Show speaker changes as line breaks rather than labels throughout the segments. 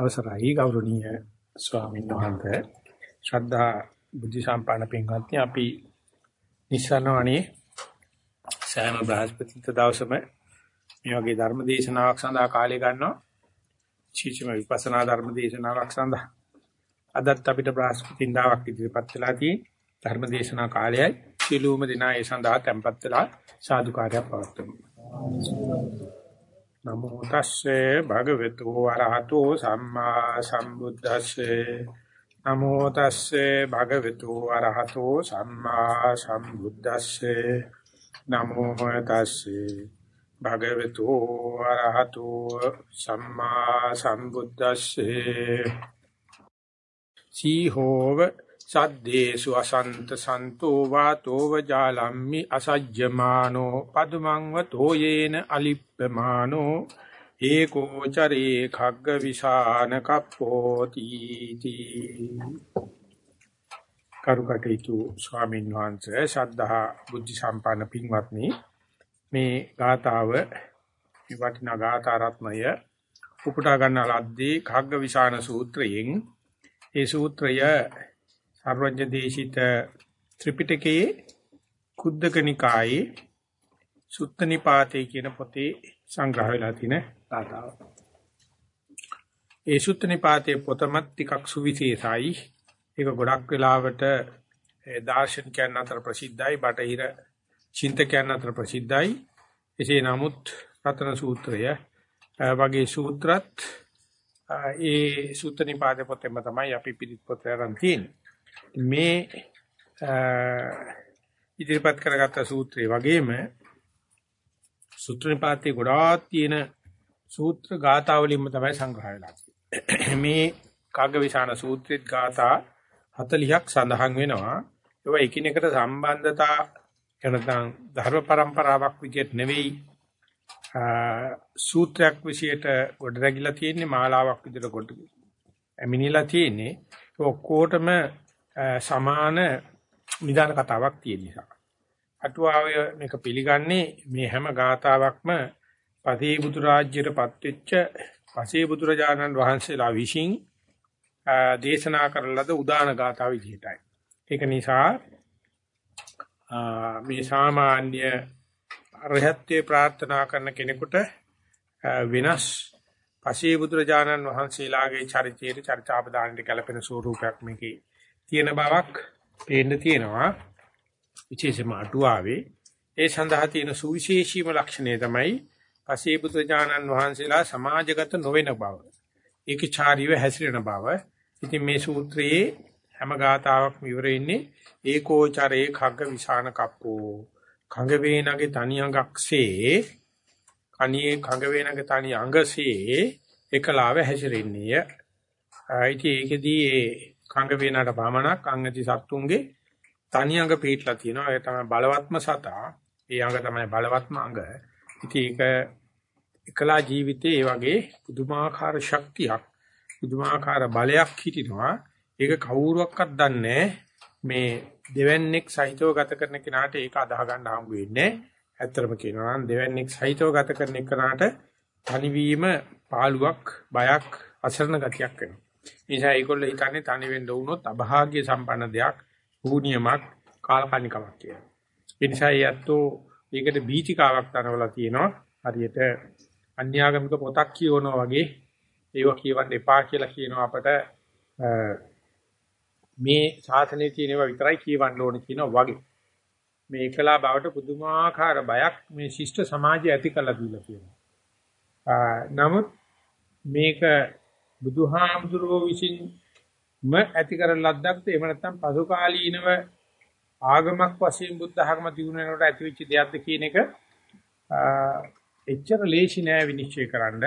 අවසරයි. ගෞරවනීය ස්වාමීන් වහන්සේ. ශ්‍රද්ධා බුද්ධ සම්පන්න පින්වත්නි අපි නිසනවනේ සෑම බ්‍රහස්පති දවසම මේ වගේ ධර්ම දේශනාවක් සඳහා කාලය ගන්නවා. චීචම විපස්සනා ධර්ම දේශනාවක් සඳහා. අදත් අපිට බ්‍රහස්පතින්දාවක් ඉදිරිපත් වෙලා තියෙන ධර්ම දේශනා කාලයයි. සිළුම දිනා ඒ සඳහා tempත් වෙලා සාදුකාරයක් පවත්වමු. නමෝ තස්සේ භගවතු වරහතෝ සම්මා සම්බුද්දස්සේ. නමෝ තස්සේ භගවතු වරහතෝ සම්මා සම්බුද්දස්සේ. නමෝ තස්සේ භගවතු වරහතෝ සම්මා සම්බුද්දස්සේ. සීහෝව සද්දේසු අසන්ත සන්තෝ වාතෝ වජාලම්මි අසජ්ජමානෝ පදුමං වතෝ යේන අලිප්පමානෝ ඒකෝ චරේ khagg විසාන කප්පෝති තී. කරුකටේතු ස්වාමීන් වහන්සේ ශ්‍රද්ධා බුද්ධ සම්පන්න පින්වත්නි මේ ගාතාව මේ වටිනා ගාථා රත්නය උපුටා ගන්න ලද්දේ khagg විසාන සූත්‍රයෙන්. ඒ සූත්‍රය සර්වඥ දේශිත ත්‍රිපිටකයේ කුද්දක නිකායේ සුත්ත නිපාතේ කියන පොතේ සංග්‍රහ වෙලා තියෙන ගාතාව. ඒ සුත්ත නිපාතේ පොතමත් ටිකක් සුවිශේෂයි. ඒක ගොඩක් වෙලාවට දාර්ශනිකයන් අතර ප්‍රසිද්ධයි, බටහිර චින්තකයන් අතර ප්‍රසිද්ධයි. එසේ නමුත් රතන සූත්‍රය වගේ සූත්‍රත් ඒ සුත්ත නිපාතේ පොතේම තමයි අපි පිළිත් පොත අරන් තියෙන්නේ. මේ ඉදිරිපත් කරගත්ත සූත්‍රය වගේම සූත්‍ර නිපාතේ ගොඩාක් තියෙන සූත්‍ර ගාථා වලින්ම තමයි සංග්‍රහ වෙලා තියෙන්නේ. මේ කාග්ගවිශාන සූත්‍රෙත් ගාථා 40ක් සඳහන් වෙනවා. ඒවා එකිනෙකට සම්බන්ධතා එනතන් ධර්ම પરම්පරාවක් විදිහට නෙවෙයි සූත්‍රයක් විශේෂයට ගොඩ රැගිලා තියෙන්නේ මාලාවක් විදිහට ගොඩ ඇමිනිලා තියෙන්නේ ඔක්කොටම සමාන නිදාන කතාවක් තියෙන නිසා. අටුවාවේ මේක පිළිගන්නේ මේ හැම ගාතාවක්ම පසේ බුදු රාජ්‍යයටපත් වෙච්ච පසේ බුදුරජාණන් වහන්සේලා විසින් දේශනා කරන ලද උදාන ගාථා විදිහටයි. ඒක නිසා මේ සාමාන්‍ය අරහත්ත්වේ ප්‍රාර්ථනා කරන කෙනෙකුට වෙනස් පසේ බුදුරජාණන් වහන්සේලාගේ චරිතයේ චර්චාපදානට කැලපෙන ස්වරූපයක් මේකේ තියෙන බවක් පේන්න තියෙනවා විශේෂම අටුවාවේ ඒ සඳහා තියෙන සුවිශේෂීම ලක්ෂණය තමයි පසේ බුදුජානන් වහන්සේලා සමාජගත නොවන බව. ඒකචාරීව හැසිරෙන බව. ඉතින් මේ සූත්‍රයේ හැම ගාතාවක්ම ඉවර වෙන්නේ ඒකෝචරේ khagga විසාන කප්පෝ. කඟ වේනගේ තනි අඟක්සේ කණියේ කඟ වේනගේ තනි අඟසේ එකලාව හැසිරෙන්නේය. ඉතින් ඒකෙදී කඟ වේනට පමණක් අංගති සත්තුන්ගේ තනි අඟ පිටලා තියෙනවා. ඒ තමයි බලවත්ම සතා. ඒ අඟ තමයි බලවත්ම අඟ. ඉතින් ඒක එකලා ජීවිතේ ඒ වගේ පුදුමාකාර ශක්තියක් පුදුමාකාර බලයක් හිටිනවා. ඒක කවුරුවක්වත් දන්නේ මේ දෙවන්නේක් සහිතව ගත කරන කෙනාට ඒක අදාහ ගන්න හම්බ වෙන්නේ. ඇත්තටම කියනවා නම් දෙවන්නේක් සහිතව ගත කරන කෙනාට තනිවීම පාළුවක් බයක් අසරණ ගතියක් වෙනවා. නිසා ඒගොල්ලෝ හිතන්නේ තනි වෙන්න වුණොත් අභාග්‍ය සම්පන්න දෙයක්, භූනියමක්, කාලකන්නිකමක් කියලා. ඒ නිසා යැත්තෝ ඒකට බීතිකාවක් තරවලා තියෙනවා. හරියට අන්‍යාගමික පොතක් කියවනවා වගේ ඒව කියවන්න එපා කියලා කියනවා අපට මේ ශාසනයේ තියෙනවා විතරයි කියවන්න ඕනේ කියනවා වගේ. මේ එකලා බවට පුදුමාකාර බයක් මේ ශිෂ්ට සමාජය ඇති කළා දීලා කියනවා. නමුත් මේක බුදුහාමුදුරුවෝ විසින්ම ඇති කරන ලද්දක්ද එහෙම නැත්නම් පසු කාලීනව ආගමක් වශයෙන් බුද්ධ ආගම දිනු වෙනකොට ඇති වෙච්ච දෙයක්ද කියන එක එච්චර ලේසි නෑ විනිශ්චය කරන්න.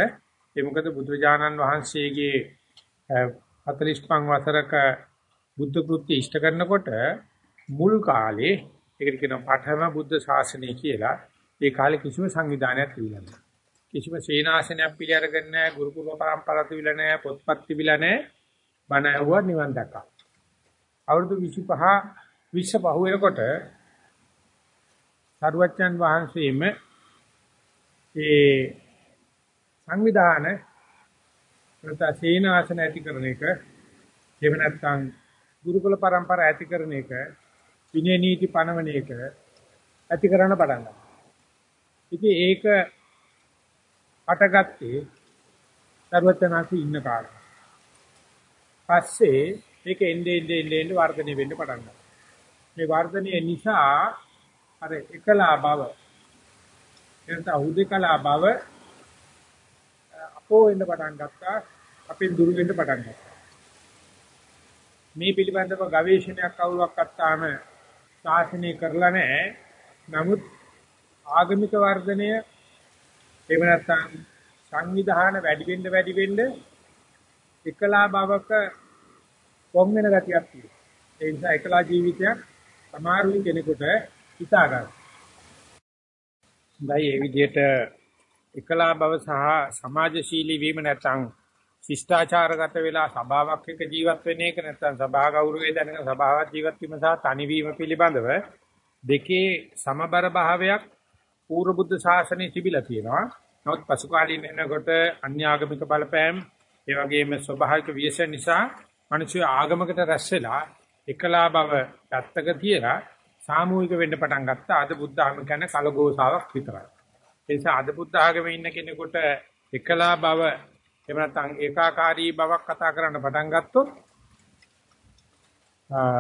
ඒ මොකද බුදුරජාණන් වහන්සේගේ 45 වසරක බුද්ධ කෘත්‍ය ඉෂ්ට කරනකොට මුල් කාලේ ඒකට කියනවා පඨම බුද්ධ ශාසනය කියලා. ඒ කාලේ කිසිම සංවිධානයක් තිබුණේ නැහැ. කිසිම සේනාසනයක් පිළි අරගෙන නැහැ, ගුරුකුල පරම්පරාවක් තිබිලා නැහැ, පොත්පත් තිබිලා නැහැ. බණ ඇහුවා නිවන් දැක්කා. අවුරුදු 25 20 පහ වෙනකොට සරුවච්චන් වහන්සේම ඒ සංවිධාන නැත්නම් සීනාසන ඇති කරන එක එහෙම නැත්නම් ගුරුකුල પરම්පරා ඇති කරන එක විනය නීති පනවන එක ඇති කරන්න පටන් ගන්නවා. ඉතින් ඒක අටගත්තේ සර්වඥාසි ඉන්න කාලේ. පස්සේ මේක එන්නේ එන්නේ එන්නේ වර්ධනය වෙන්න පටන් ගන්නවා. මේ වර්ධනය නිසා අර එකලා බව එතන උදේකලා බව අපෝ වෙන්න පටන් ගත්තා අපෙන් දුරු වෙන්න පටන් ගත්තා මේ පිළිබඳව ගවේෂණයක් කවුරක් අත්තාම ශාසනය කරලා නැහැ නමුත් ආගමික වර්ධනය එහෙම නැත්නම් සංවිධාන වැඩි වෙන්න වැඩි වෙන්න එකලා බවක කොම් වෙන ගතියක් තියෙනවා ඒ නිසා එකලා ජීවිතයක් සමහරුයි කෙනෙකුට හිතා ගන්න. හොඳයි මේ විදිහට එකලා බව සහ සමාජශීලී වීම නැත්නම් ශිෂ්ටාචාරගත වෙලා සභාවක් එක්ක ජීවත් වෙන එක නැත්නම් සභා ගෞරවය දැනගෙන සභාවත් ජීවත් වීම සහ තනිවීම පිළිබඳව දෙකේ සමබර භාවයක් පූර්ව බුද්ධ ශාසනයේ තිබිලා තියෙනවා. නමුත් පසු කාලීන එනකොට අන්‍යාගමික බලපෑම් ඒ වගේම ස්වභාවික විශේෂ නිසා මිනිස්සු ආගමකට රැස් වෙලා එකලා බව පැත්තක තියලා සාමූහික වෙන්න පටන් ගත්තා. අද බුද්ධ ආගම කියන්නේ කලගෝසාවක් විතරයි. ඒ නිසා අද බුද්ධ ආගමේ ඉන්න කෙනෙකුට එකලා බව එහෙම නැත්නම් ඒකාකාරී බවක් කතා කරන්න පටන් ගත්තොත්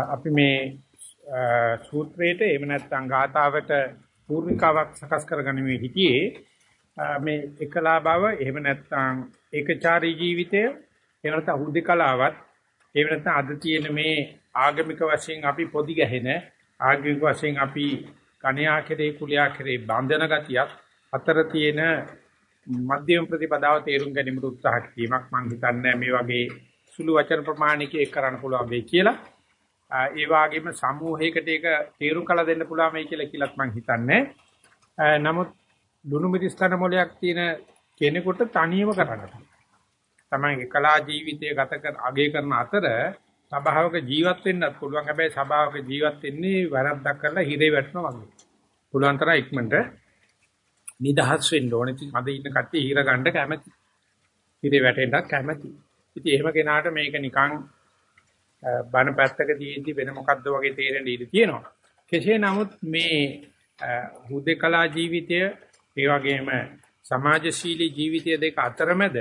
අපි මේ සූත්‍රයේට එහෙම නැත්නම් ගාථාවට පූර්ණිකාවක් සකස් කරගනිමේ හිතියේ මේ එකලා බව එහෙම නැත්නම් ඒකචාරී ජීවිතය එහෙම නැත්නම් හුදේකලාවත් එහෙම නැත්නම් අද තියෙන මේ ආගමික වශයෙන් අපි පොදි ගැහෙන ආගමික වශයෙන් අපි කණ්‍යා කෙරේ කුලියා කෙරේ බන්ධන ගතියක් අතර තියෙන මධ්‍යම ප්‍රතිපදාව තේරුම් ගැනීමට උත්සාහ කිරීමක් මම හිතන්නේ මේ වගේ සුළු වචන ප්‍රමාණික එක් කරන්න පුළුවන් වෙයි කියලා. ඒ වගේම සමූහයකට ඒක තේරුම් කළ දෙන්න පුළුවන් වෙයි කියලා කියලාත් මම හිතන්නේ. නමුත් දුනු මිදිස්තන මොලයක් තියෙන කෙනෙකුට තනියම කරන්න. තමයි කලා ජීවිතය ගත කර අගය කරන අතර සබාවක ජීවත් වෙන්නත් පුළුවන්. හැබැයි සබාවක ජීවත් වෙන්නේ වැරද්දක් කරලා හිරේ වැටෙනවා වගේ. පුළුවන් තරම් ඉක්මනට නිදහස් වෙන්න ඕනේ. ඉතින් අද ඉන්න කට්ටිය හිර ගන්න කැමති. හිරේ වැටෙන්නත් කැමති. ඉතින් එහෙම කෙනාට මේක නිකන් බන පැත්තක තියෙද්දි වෙන මොකද්ද වගේ තේරෙන්න ඉඩ තියෙනවා. කෙසේ නමුත් මේ හුදේකලා ජීවිතය ඒ වගේම සමාජශීලී ජීවිතය දෙක අතරමැද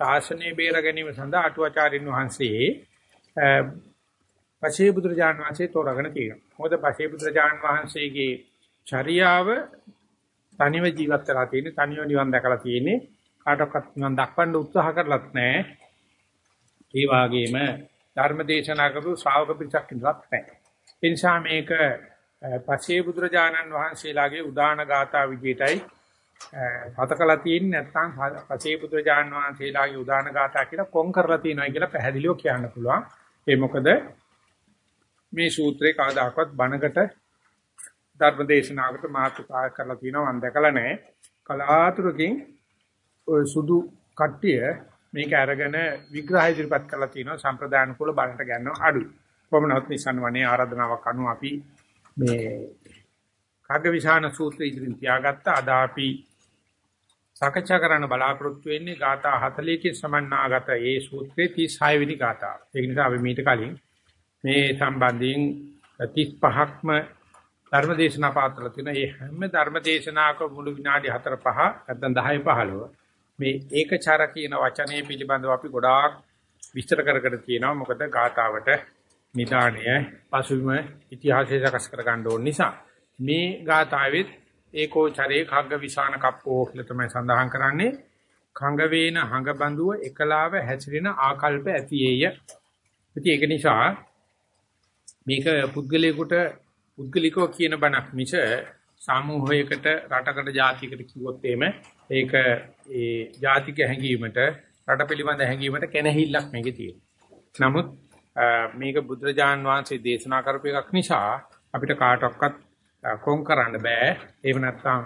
ශාසනය බේර ගැනීම සඳහා අටුවාචාරින් වහන්සේ පසේ බුදුරජාණන් වහන්සේ තෝරාගෙන තියෙනවා. මොකද පසේ බුදුරජාණන් වහන්සේගේ චර්යාව තනිව ජීවත් වෙලා තියෙන්නේ, තනිව නිවන් දැකලා තියෙන්නේ. කාටවත් නිවන් දක්වන්න උත්සාහ කරලත් නැහැ. ඒ වගේම ධර්ම දේශනා කරපු ශ්‍රාවක පිරිසක් ඉන්නවත් නැහැ. ඒ නිසා මේක පසේ බුදුරජාණන් වහන්සේලාගේ උදාන ගාථා විදියටයි හතකලා තියෙන්නේ නැත්නම් පසේ බුදුරජාණන් වහන්සේලාගේ උදාන ගාථා කියලා කොන් කරලා තියෙනවා කියලා පැහැදිලිව කියන්න පුළුවන්. ඒ මොකද මේ සූත්‍රේ කවදාකවත් බණකට ධර්ම දේශනාවකට මාතෘකා කරලා තියෙනවා මම දැකලා නැහැ. කලාතුරකින් ඔය සුදු කට්ටිය මේක අරගෙන විග්‍රහය ඉදිරිපත් කරලා තියෙනවා සම්ප්‍රදාන කුල බණට ගන්නව අඩු. කොහොමනවත් නිසන් වනේ ආරාධනාවක් අනුව අපි මේ කග්ගවිශාන සූත්‍රය ඉදිරින් තියාගත්ත අද අපි සාකච්ඡා කරන්න බලාපොරොත්තු වෙන්නේ ગાථා 40කින් සමන්නාගත ඒ සූත්‍රයේ 36 වෙනි ગાථාව. ඒක නිසා අපි මීට කලින් මේ සම්බන්ධයෙන් 35ක්ම ධර්මදේශනා පාත්‍රල තියෙන මේ හැම ධර්මදේශනාක මුළු විනාඩි 4 5 නැත්නම් 10 15 මේ ඒකචාර කියන වචනේ පිළිබඳව අපි ගොඩාක් විස්තර කර කර තියෙනවා. මොකද ગાතාවට නිදාණය පසුබිම ඉතිහාසය සකස් කර ගන්න ඕන නිසා මේ ગાතාවෙත් ඒකෝ චරේ khagga විසාන කප්පෝ කියලා තමයි සඳහන් කරන්නේ. khඟ වේන හඟ බඳුව එකලාව හැසිරෙන ආකල්ප ඇතියේය. ඉතින් ඒක නිසා මේක පුද්ගලයාට පුද්ගලිකව කියන බණක් මිස සමූහයකට රටකට ජාතියකට කිව්වොත් එහෙම ඒක ඒ ජාතික හැඟීමට රට පිළිබඳ හැඟීමට කෙනහිල්ලක් මේකේ තියෙනවා. නමුත් මේක බුදුරජාන් වහන්සේ දේශනා කරපු එකක් නිසා අපිට කාටවත් කොම් කරන්න බෑ. එහෙම නැත්නම්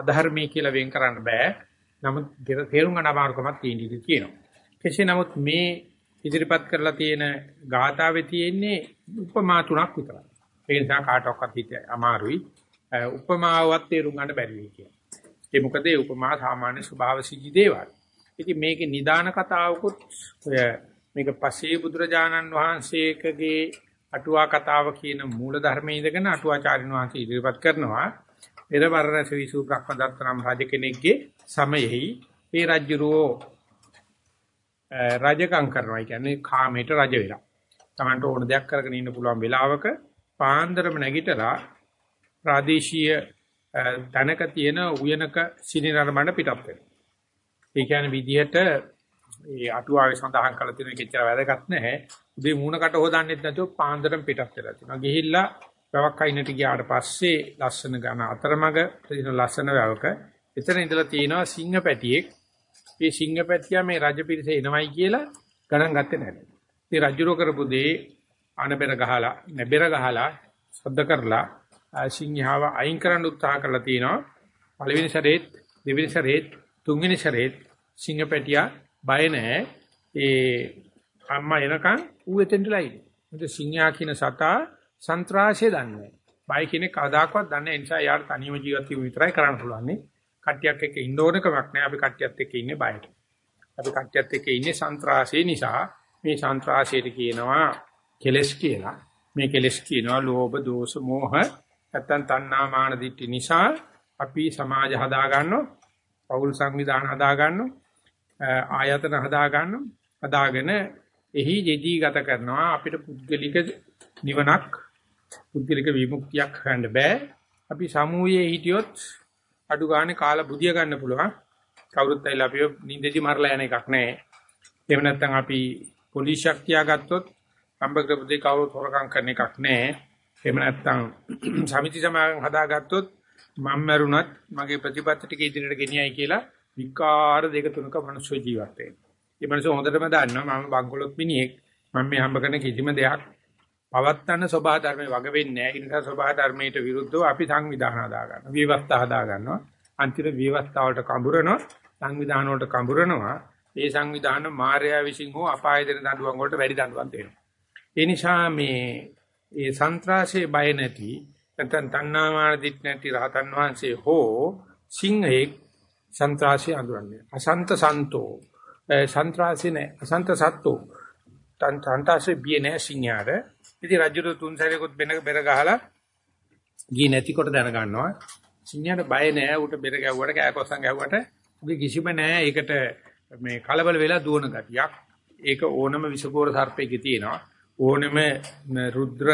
අධර්මී කියලා වෙන් කරන්න බෑ. නමුත් තේරුම් ගන්න අමාරුකමක් තියෙන ඉඩ තියෙනවා. කෙසේ නමුත් මේ ඉදිරිපත් කරලා තියෙන ගාථාවේ තියෙන්නේ උපමා තුනක් විතරයි. ඒ නිසා කාටවත් හිත අමාරුයි. උපමාවත් තේරුම් ගන්න බැරි වෙයි කියන්නේ. ඒ මොකද ඒ උපමා සාමාන්‍ය ස්වභාව සිද්ධි දේවල්. ඉතින් මේකේ නිදාන කතාවකුත් ඔය මේක පසේ බුදුරජාණන් වහන්සේකගේ අටුවා කතාව කියන මූල ධර්මයේ ඉඳගෙන අටුවාචාරින් වහන්සේ ඉදිරිපත් කරනවා පෙරවරණ ශ්‍රී සූබ්‍රහ්මදත්ත නම් රජ කෙනෙක්ගේ සමයෙහි ඒ රජුරෝ රජකම් කරනවා. ඒ කියන්නේ කාමයට රජ වෙලා. Tamanට ඕන දෙයක් කරගෙන ඉන්න පුළුවන් වෙලාවක පාන්දරම නැගිටලා ප්‍රාදේශීය තනක තියෙන උයනක සිනිනරමණ පිටත් වෙනවා. ඒ කියන්නේ විදිහට ඒ අටුවාවේ සඳහන් කරලා තියෙන කෙච්චර වැදගත් නැහැ. උදේ මූණකට හොදන්නෙත් නැතුව පාන්දරම පිටත් වෙලා තියෙනවා. ගිහිල්ලා වැවක් අයිනට ගියාට පස්සේ ලස්සන ගන අතරමඟ තියෙන ලස්සන වැවක එතන ඉඳලා තියෙනවා සිංහ පැටියෙක්. මේ සිංහ පැටියා මේ රජ පිරිස එනවයි කියලා ගණන් ගත්තේ නැහැ. ඉතින් රජුරෝ කරපු දේ අනබෙර ගහලා නැබෙර ගහලා සද්ද කරලා සිංහාව අයින් කරන්න උත්සාහ කරලා තිනවා. පළවෙනි සැරේත් දෙවෙනි සැරේත් තුන්වෙනි සැරේත් සිංහ පැටියා බය නැහැ. ඒ අම්මා එනකන් ඌ එතෙන්ටලා ඉන්නේ. මොකද සිංහයා කියන සතා සන්ත්‍රාසය දන්නේ බය කෙනෙක් කවදාකවත් දන්නේ නැහැ. ඒ නිසා යාට තනියම ජීවත් වීම විතරයි කරන්න පුළුවන් නේ. කට්ටියක් එක්ක ඉන්න ඕන කමක් නැහැ. අපි කට්ටියත් එක්ක ඉන්නේ බයට. අපි කට්ටියත් එක්ක ඉන්නේ සන්ත්‍රාසය නිසා මේ සන්ත්‍රාසයට කියනවා කෙලස් කියලා. මේ කෙලස් කියනවා ලෝභ, දෝෂ, මෝහ නැත්තම් තණ්හා මාන දිට්ඨි නිසා අපි සමාජ හදා ගන්නවා. පෞල් සංවිධාන හදා ගන්නවා. ආයතන හදා ගන්නවා. හදාගෙන එහි යෙදී ගත කරනවා අපිට පුද්ගලික නිවනක් පුද්ගලික විමුක්තියක් හොයන්න බෑ. අපි සමූහයේ හිටියොත් අඩු ගානේ කාලා බුදිය ගන්න පුළුවන්. කවුරුත් ඇවිල්ලා අපිව නිින්දෙදි මරලා යන එකක් නෑ. එහෙම නැත්නම් අපි පොලිසියක් තියාගත්තොත් අම්බග්‍ර පුදේ කවුරුත් හොරකම් කරන එකක් නෑ. එහෙම නැත්නම් සමිති සමාගම් හදාගත්තොත් මම මරුණත් මගේ ප්‍රතිපත්ති ටික ඉදිරියට ගෙනියයි කියලා විකාර දෙක තුනක මනුෂ්‍ය ජීවත් වෙනවා. මේ මනුෂ්‍ය හොඳටම දන්නවා මම බංකොලොත් මිනිහෙක්. මම මේ හම්බ කරන කිසිම දෙයක් පවත්තන්න සබහා ධර්මයේ වග වෙන්නේ නැහැ. ඒ නිසා සබහා ධර්මයට විරුද්ධව අපි සංවිධාන හදා ගන්නවා. විවස්ථා හදා ගන්නවා. අන්තිම විවස්ථාවලට කඹරනවා. සංවිධාන වලට කඹරනවා. ඒ සංවිධාන මාර්යා විසින් හෝ අපාය දෙන දඬුවම් වලට වැඩි දඬුවම් දෙනවා. ඒ නිසා මේ ඒ සන්ත්‍රාසයේ බය නැති නැත්නම් තණ්හාමාන දිත් නැති රහතන් වහන්සේ හෝ සිංහෙක් සන්ත්‍රාසය අඳුරන්නේ. අසන්ත සන්තෝ සන්ත්‍රාසී නැහැ. අසන්ත සත්තෝ තන් තන්තාසේ බිය නැහැ සිංහාර ඉතින් රජුරු තුන් සැරේකුත් බෙන බෙර ගහලා ගියේ නැතිකොට දැනගන්නවා. සිංහයාට බය නෑ ඌට බෙර ගැව්වට කෑකොස්සන් ගැව්වට උගේ කිසිම නෑ ඒකට මේ කලබල වෙලා දුවන ගතියක්. ඒක ඕනම විසකෝර සර්පෙකේ තියෙනවා. ඕනම රුද්‍ර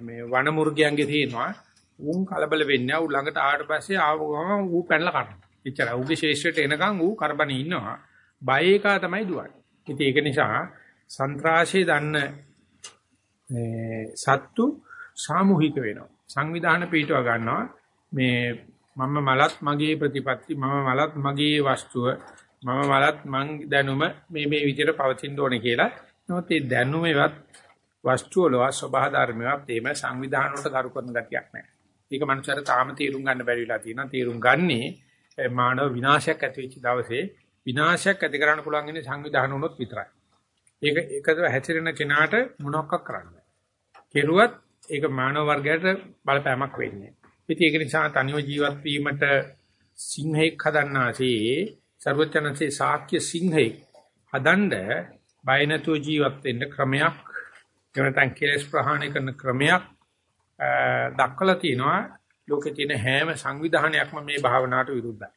මේ වනමුර්ගයන්ගේ තියෙනවා. උන් කලබල වෙන්නේ ඌ ළඟට ආවට පස්සේ ආව ගමන් ඌ පැනලා කනවා. එච්චරයි. ඌගේ ශේෂ්ත්‍රයට එනකන් ඌ කරබනේ ඉන්නවා. බය එකා තමයි දුවන්නේ. ඉතින් ඒක නිසා සන්ත්‍රාසයේ දන්න සත්තු සාමූහික වෙනවා. සංවිධාන පිටව ගන්නවා. මේ මම මලත් මගේ ප්‍රතිපත්ති මම මලත් මගේ වස්තුව මම මලත් මං දැනුම මේ මේ විදිහට පවතින්න ඕනේ කියලා. නමුත් මේ දැනුමේවත් වස්තුව වල ස්වභාව ධර්මයක් තේම සංවිධාන වලට කරු කරන ගතියක් නැහැ. ඒක මනුස්සයර තාම තීරුම් ගන්න බැරි වෙලා තියෙනවා. තීරුම් ගන්නේ මානව විනාශයක් ඇති වෙච්ච දවසේ විනාශයක් ඇති කරන්න පුළුවන් ඉන්නේ සංවිධාන වුණොත් විතරයි. ඒක එකදව හැසිරෙන කෙනාට මොනවක් කරන්න කෙරුවත් ඒක මානව වර්ගයට බලපෑමක් වෙන්නේ. ඉතින් ඒක නිසා තනිව ජීවත් වීමට සිංහෙක් හදන්නාසේ ਸਰවචනසේ ශාක්‍ය සිංහෙක් හදන්න බය නැතුව ජීවත් වෙන්න ක්‍රමයක් එවනතන් කෙලස් ප්‍රහාණය කරන ක්‍රමයක් දක්වලා තිනවා ලෝකේ තියෙන හැම සංවිධානයක්ම මේ භාවනාවට විරුද්ධයි.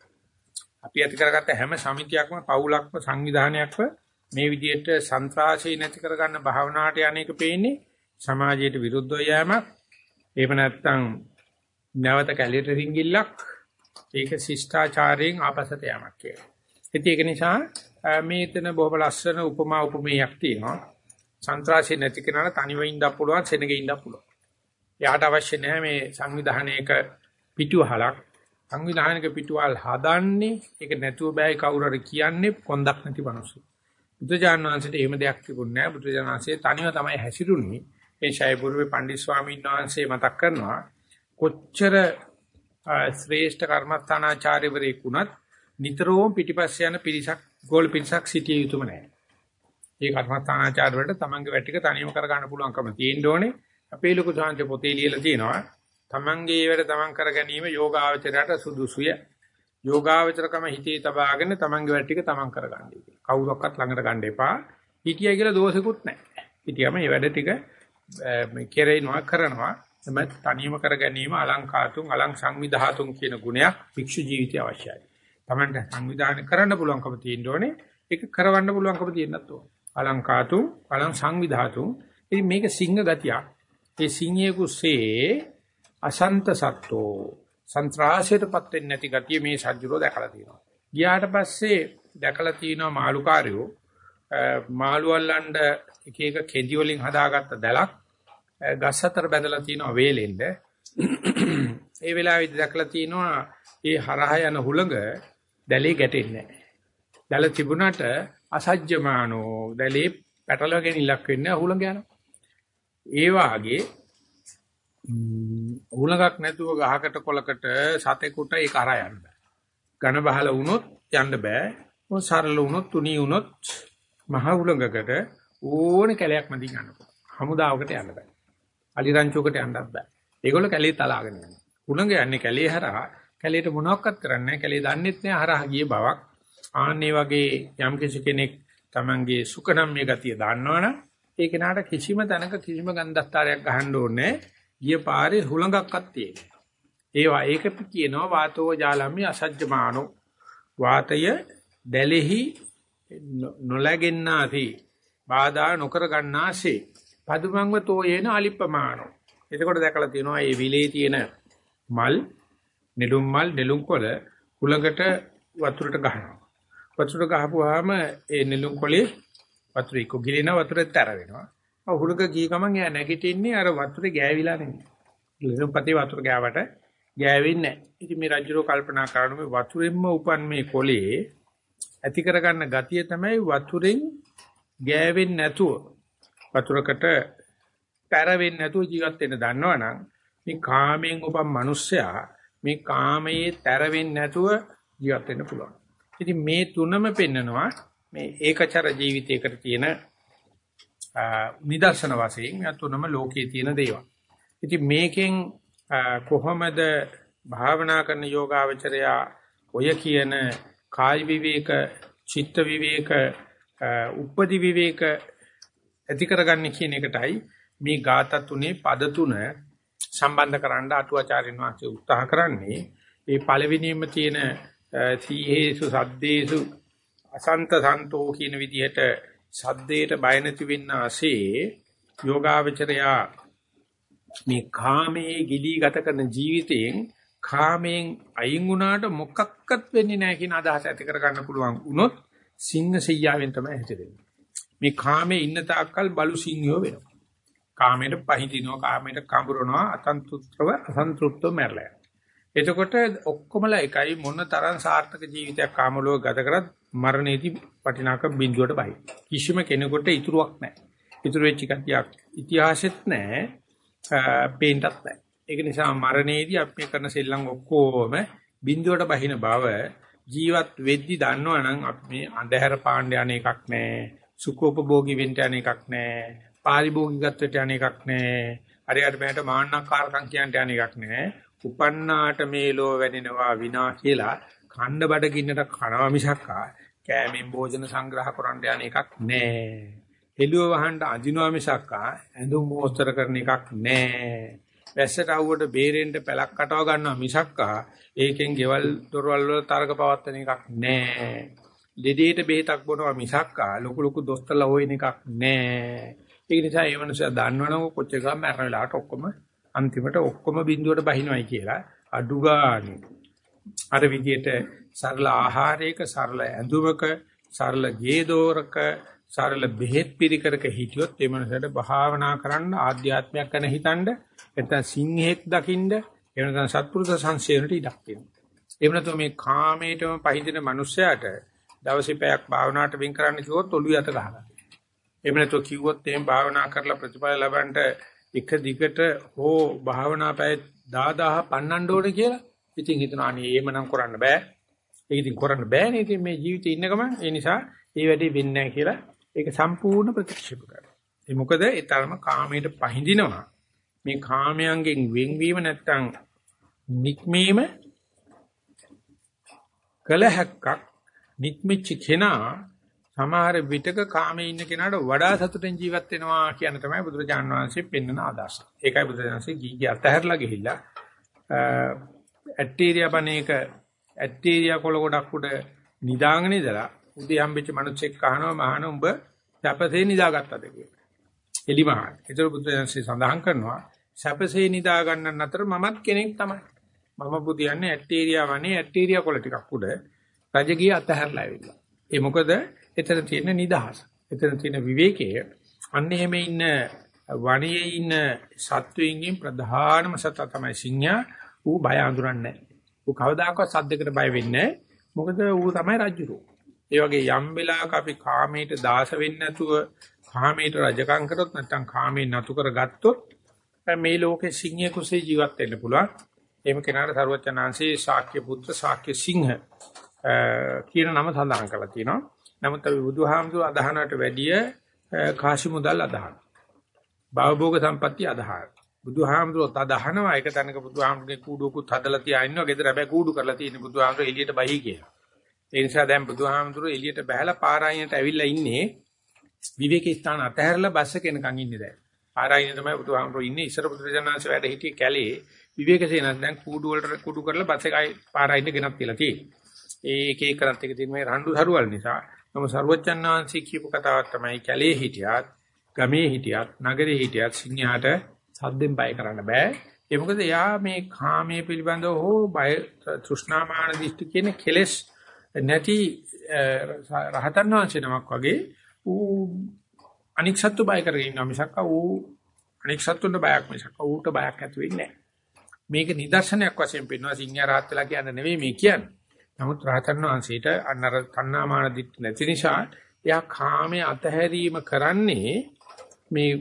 අපි ඇති කරගත්ත හැම සමිතියක්ම පවුලක්ම සංවිධානයක්ම මේ විදිහට සන්ත්‍රාසී නැති කරගන්න භාවනාවට යන්නේක පේන්නේ සමාජයට විරුද්ධව යෑමක් එහෙම නැත්නම් නැවත කැලියට රිංගිල්ලක් ඒක ශිෂ්ටාචාරයෙන් ආපසට යamak කියලා. ඉතින් ඒක නිසා මේතන බොහොම ලස්සන උපමා උපමේයක් තියෙනවා. සන්ත්‍රාසී නැති කෙනාට තනිව ඉන්න පුළුවන් සෙනගේ ඉන්න පුළුවන්. එයාට අවශ්‍ය නැහැ මේ සංවිධානයක පිටුවහලක්. සංවිධානයක පිටුවල් හදන්නේ ඒක නැතුව බෑ කවුරු හරි කියන්නේ කොන්දක් නැති මිනිස්සු. බුදුජානක වහන්සේට එහෙම දෙයක් තිබුණේ නැහැ. බුදුජානක වහන්සේ තනිව තමයි හැසිරුනේ. ඒ ශායපුරුවේ පණ්ඩිත ස්වාමීන් වහන්සේ මතක් කරනවා කොච්චර ශ්‍රේෂ්ඨ කර්මස්ථානාචාර්යවරයෙක් වුණත් නිතරම පිටිපස්ස යන පිරිසක් ගෝල පිරිසක් සිටිය යුතුම නැහැ. ඒ කර්මස්ථානාචාර්යවලට තමන්ගේ වැටික තනියම කර ගන්න පුළුවන්කම තියෙන්න ඕනේ. අපේ ලොකු සාංශ පොතේ ලියලා තියෙනවා. තමන්ගේ වැඩ තමන් කර ගැනීම යෝගාචරයට සුදුසුය. යෝගාවචරකම හිතේ තබාගෙන තමන්ගේ වැඩ ටික තමන් කරගන්නයි. කවුරක්වත් ළඟට ගන්න එපා. හිටියයි කියලා දෝෂෙකුත් නැහැ. හිටියම මේ වැඩ ටික මේ කෙරේනවා කරනවා. එම තනියම කර ගැනීම අලංකාතුන් අලං සංවිධාතුන් කියන ගුණයක් භික්ෂු ජීවිතය අවශ්‍යයි. තමන්ට සංවිධානය කරන්න පුළුවන්කම තියෙන්න ඕනේ. ඒක කරවන්න පුළුවන්කම තියෙන්නත් ඕනේ. අලංකාතුන් අලං සංවිධාතුන්. ඉතින් මේක සිංහ ගතියක්. ඒ සිංහයෙකුසේ අසන්ත සත්ත්වෝ සන්ත්‍රාසයටපත් වෙන්නේ නැති ගතිය මේ සජ්ජුරෝ දැකලා තියෙනවා. ගියාට පස්සේ දැකලා තියෙනවා මාළුකාරයෝ මාළු අල්ලන්න එක එක කෙඳි වලින් හදාගත්ත දැලක් ගස් අතර බැඳලා තියෙනවා වේලෙන්ද. ඒ වෙලාවෙදි දැකලා තියෙනවා ඒ හරහා යන හුළඟ දැලේ ගැටෙන්නේ නැහැ. දැල තිබුණාට අසජ්ජමානෝ දැලේ පැටලගෙන ඉලක්ක වෙන්නේ හුළඟ යනවා. ඒ වාගේ උලඟක් නැතුව ගහකට කොලකට සතෙකුට ඒක අරා යන්න බෑ. ඝන බහල වුණොත් යන්න බෑ. මො සරල වුණොත් තුනී වුණොත් මහ උලඟකට ඕනේ කැලයක් මැදින් යන්න පුළුවන්. හමුදාවකට යන්න බෑ. අලිරංචුවකට යන්නත් බෑ. ඒගොල්ලෝ කැලේ තලාගෙන යනවා. උලඟ යන්නේ කැලේ හරහා කැලේට මොනවක්වත් කරන්නේ නැහැ. කැලේ දන්නෙත් නැහැ හරහා ගිය බවක්. ආන්නේ වගේ යම් කෙනෙක් Tamange සුකනම් මේ ගතිය දන්නවනම් ඒ කෙනාට කිසිම තැනක කිසිම ගන්ධස්තරයක් ගහන්න ඕනේ ගිය පාරේ හුලඟක්වත් තියෙන්නේ. ඒවා ඒක කියනවා වාතෝ ජාලම්මි අසජ්ජමානෝ වාතය දැලෙහි නොලැගෙන්නාති බාධා නොකර ගන්නාසේ පදුමංව තෝයේන අලිප්පමානෝ එතකොට දැකලා තියෙනවා මේ විලේ තියෙන මල් නෙළුම් මල් නෙළුම් කොළ හුලඟට වතුරට ගහනවා වතුරට ගහපුවාම ඒ නෙළුම් කොළේ වතුර එක්ක ගිලින වතුරේ තර වෙනවා. හුලක ගිය ගමන් එයා නැගිටින්නේ අර වතුරේ ගෑවිලා නෙමෙයි. ලිසුම්පතේ වතුර ගෑවට ගෑවෙන්නේ නැහැ. ඉතින් මේ රජුරෝ කල්පනා කරන මේ වතුරෙන්ම උපන් මේ කොලේ ඇති කරගන්න ගතිය තමයි වතුරෙන් ගෑවෙන්නේ නැතුව වතුරකට තර වෙන්නේ නැතුව ජීවත් වෙන්න දන්නවනම් මේ කාමයෙන් උපන් මිනිස්සයා මේ කාමයේ තර වෙන්නේ නැතුව ජීවත් වෙන්න පුළුවන්. ඉතින් මේ තුනම පෙන්නනවා මේ ඒකචර ජීවිතයකට තියෙන නිදර්ශන වශයෙන් මේ තුනම ලෝකයේ තියෙන දේවල්. ඉතින් මේකෙන් කොහොමද භාවනා කරන යෝගාවචරයා ඔය කියන කාය විවේක, චිත්ත විවේක, උපදි විවේක ඇති කරගන්නේ කියන එකටයි මේ ગાත තුනේ පද තුන සම්බන්ධ කරන්න අටුවාචාර්යන් වහන්සේ උත්සාහ කරන්නේ. මේ පළවෙනියෙන්ම තියෙන සීහේසු සද්දේසු අසන්ත සන්තෝ කියන විදිහට සද්දේට බය නැති වෙන්න ASCII යෝගාවචරයා මේ කාමයේ ගිලී ගත කරන ජීවිතයෙන් කාමයෙන් අයින් වුණාට මොකක්වත් වෙන්නේ නැහැ කියන අදහස ඇති කරගන්න පුළුවන් වුණොත් සිංහ සෙයියාවෙන් තමයි හැදෙන්නේ. මේ කාමයේ ඉන්න තාක්කල් බලු සිංහයෝ වෙනවා. කාමයට පහඳිනවා, කාමයට කඹරනවා, අසන්තුෂ්ත්‍රව අසන්තුෂ්ත්ව මැරලා. එතකොට ඔක්කොමලා එකයි මොන තරම් සාර්ථක ජීවිතයක් කාමලෝක ගත කරත් මරණයේදී වටිනාක බිඳුවට බයි. කිසිම කෙනෙකුට ඉතුරුවක් නැහැ. ඉතුරු වෙච්ච කතියක් ඉතිහාසෙත් නැහැ. පේන්නත් නැහැ. ඒක නිසා මරණයේදී අපි කරන සෙල්ලම් ඔක්කොම බිඳුවට බහින බව ජීවත් වෙද්දි දන්නවනම් අපි මේ අන්ධහැර පාණ්ඩ යන එකක් නැහැ. සුඛෝපභෝගී වෙන්න යන එකක් නැහැ. පාරිභෝගිකත්වයට යන එකක් නැහැ. හරියට මට මාන්නකාරකම් කියන්න යන එකක් නැහැ. උපන්නාට මේ ලෝ වැඩෙනවා විනා කියලා කණ්ඩ බඩගින්නට කනවා මිසක්කා කෑමෙන් භෝජන සංග්‍රහ කරන්න යන එකක් නෑ. එළුව වහන්න අඳිනවා මිසක්කා ඇඳුම් මෝස්තර කරන එකක් නෑ. වැස්සට આવුවට බේරෙන්න පැලක් කටව ගන්නවා මිසක්කා ඒකෙන් ගෙවල් දොරවල් වල තරක පවත්තන එකක් නෑ. දෙදේට බෙහෙතක් බොනවා මිසක්කා ලොකු ලොකු දොස්තරලා හොයන එකක් නෑ. ඒ නිසා ඒ මනුස්සයා දන්නවනම් කොච්චර ගාම මරන වෙලාවට ඔක්කොම අන්තිමට ඔක්කොම බිඳුවට බහිනවයි කියලා අඩු ගානේ අර විදියට සරල ආහාරයක සරල ඇඳුමක සරල ගේදෝරක සරල බෙහෙත් පිළිකරක හිටියොත් ඒ මනසට භාවනා කරන්න ආධ්‍යාත්මයක් ගැන හිතනද නැත්නම් සිංහෙක් දකින්න එහෙම නැත්නම් සත්පුරුෂ සංසේනට ඉඩක් තියෙනවා. එහෙම නැත්නම් මේ කාමයටම පහඳින මිනිස්සයාට දවසේ පැයක් භාවනාවට වෙන් කරන්න කිව්වොත් ඔළුව යට ගහනවා. එහෙම නැත්නම් කිව්වොත් එහෙම භාවනා කරලා ප්‍රතිඵල ලබන්න එක දිගට හෝ භාවනා පැය 10000 පන්නන්න ඕනේ කියලා. ඉතින් හිතනවා අනේ එහෙමනම් කරන්න බෑ. ඒක ඉතින් කරන්න බෑනේ. ඉතින් මේ ජීවිතේ ඉන්න ගමන් ඒ නිසා ඒ වැඩේ වෙන්නේ නැහැ කියලා ඒක සම්පූර්ණ ප්‍රතික්ෂේප කරනවා. ඒ මොකද ඒ තරම කාමයට පහඳිනවා. මේ කාමයන්ගෙන් වෙන්වීම නැත්තම් නික්මීම කළ හැක්කක් නික්මිච්ච කෙනා සමහර විටක කාමයේ ඉන්න කෙනාට වඩා සතුටින් ජීවත් වෙනවා කියන තමයි බුදුරජාණන් වහන්සේ පෙන්වන අදහස. ඒකයි බුදුරජාණන්සේ ගීගේ අතහැරලා ගිහිල්ලා ඇටීරියා බණේක ඇටීරියා කොළ ගොඩක් උඩ නිදාගෙන ඉඳලා උදේ හම්බෙච්ච මිනිස්සෙක් කහනවා මහාන උඹ සැපසේ නිදාගත්තද කියලා. එලිමහල්. ඒතර බුදුරජාණන්සේ සඳහන් කරනවා සැපසේ නිදා ගන්නන් අතර මමත් කෙනෙක් තමයි. මම බුදියන්නේ ඇටීරියා වනේ ඇටීරියා කොළ ටිකක් උඩ රජගිය අතහැරලා ඇවිල්ලා. ඒ මොකද එතන තියෙන නිදහස. එතන තියෙන විවේකයේ අන්න එහෙම ඉන්න වනයේ ඉන්න සත්වයින්ගෙන් ප්‍රධානම සත තමයි සිංහා ඌ බය අඳුරන්නේ නැහැ. ඌ කවදාකවත් සද්දයකට බය වෙන්නේ නැහැ. මොකද ඌ තමයි රජුරෝ. ඒ වගේ යම් වෙලාවක අපි කාමයට දාස වෙන්නේ නැතුව කාමයට රජකම් කරොත් නැත්නම් කාමයෙන් නතු කරගත්තොත් මේ ලෝකේ සිංහය කුසේ ජීවත් වෙන්න පුළුවන්. එහෙම කෙනාට සරුවචනාංශේ ශාක්‍ය පුත්‍ර ශාක්‍ය සිංහ කියන නම සඳහන් කරලා තියෙනවා. නමුත් අපි බුදුහාමුදුර අදහනට වැඩිය කාශි මුදල් අදහන. භවභෝග සම්පatti අදහන. බුදුහාමුදුරත් අදහනවා එක තැනක බුදුහාමුදුරගේ කූඩුවකුත් හදලා තියා ඉන්නවා. ගෙදර හැබැයි කූඩු කරලා තියෙන බුදුහාමුදුර එළියට බහි කියලා. ඒ නිසා දැන් බුදුහාමුදුර එළියට බහැලා පාරායනට ඇවිල්ලා ඉන්නේ විවේක ස්ථාන අතහැරලා බස් එකේ එනකන් ඉන්නේ දැන්. පාරායන තමයි බුදුහාමුදුර ඉන්නේ. ඉස්සර බුදුරජාණන්සේ වැඩ හිටියේ කැලේ විවේකසේනස් දැන් කූඩු වලට කුඩු කරලා බස් එකයි පාරායන ගෙනත් තියලා තියෙන්නේ. ඒ එක එක කරත් එක තියෙන මේ රණ්ඩු සරුවල් නිසා නම සර්වජන් වහන්සේ කියපු කතාවක් තමයි කැලේ හිටියත්, ගමේ හිටියත්, නගරේ හිටියත් සිංහයාට සද්දෙන් බය කරන්න බෑ. ඒ මොකද එයා මේ කාමයේ පිළිබඳව හෝ බය තෘෂ්ණාමාන දිෂ්ටි කියන කෙලෙස් නැති රහතන් වහන්සේ නමක් වගේ ඌ අනික් සත්තු බය කරගෙන ඉන්නවා මිසක් ඌ අනික් සත්තුන්ට බයක් මිසක් ඌට බයක් ඇති වෙන්නේ නැහැ. මේක නිදර්ශනයක් වශයෙන් පෙන්වනවා සිංහයා රහත් වෙලා කියන්නේ නෙවෙයි මේ කියන්නේ. නමුත් රහතන් වහන්සේට අන්නර තණ්හාමාන දිට්ඨි නැති නිසා එයා කාමයේ අතහැරීම කරන්නේ මේ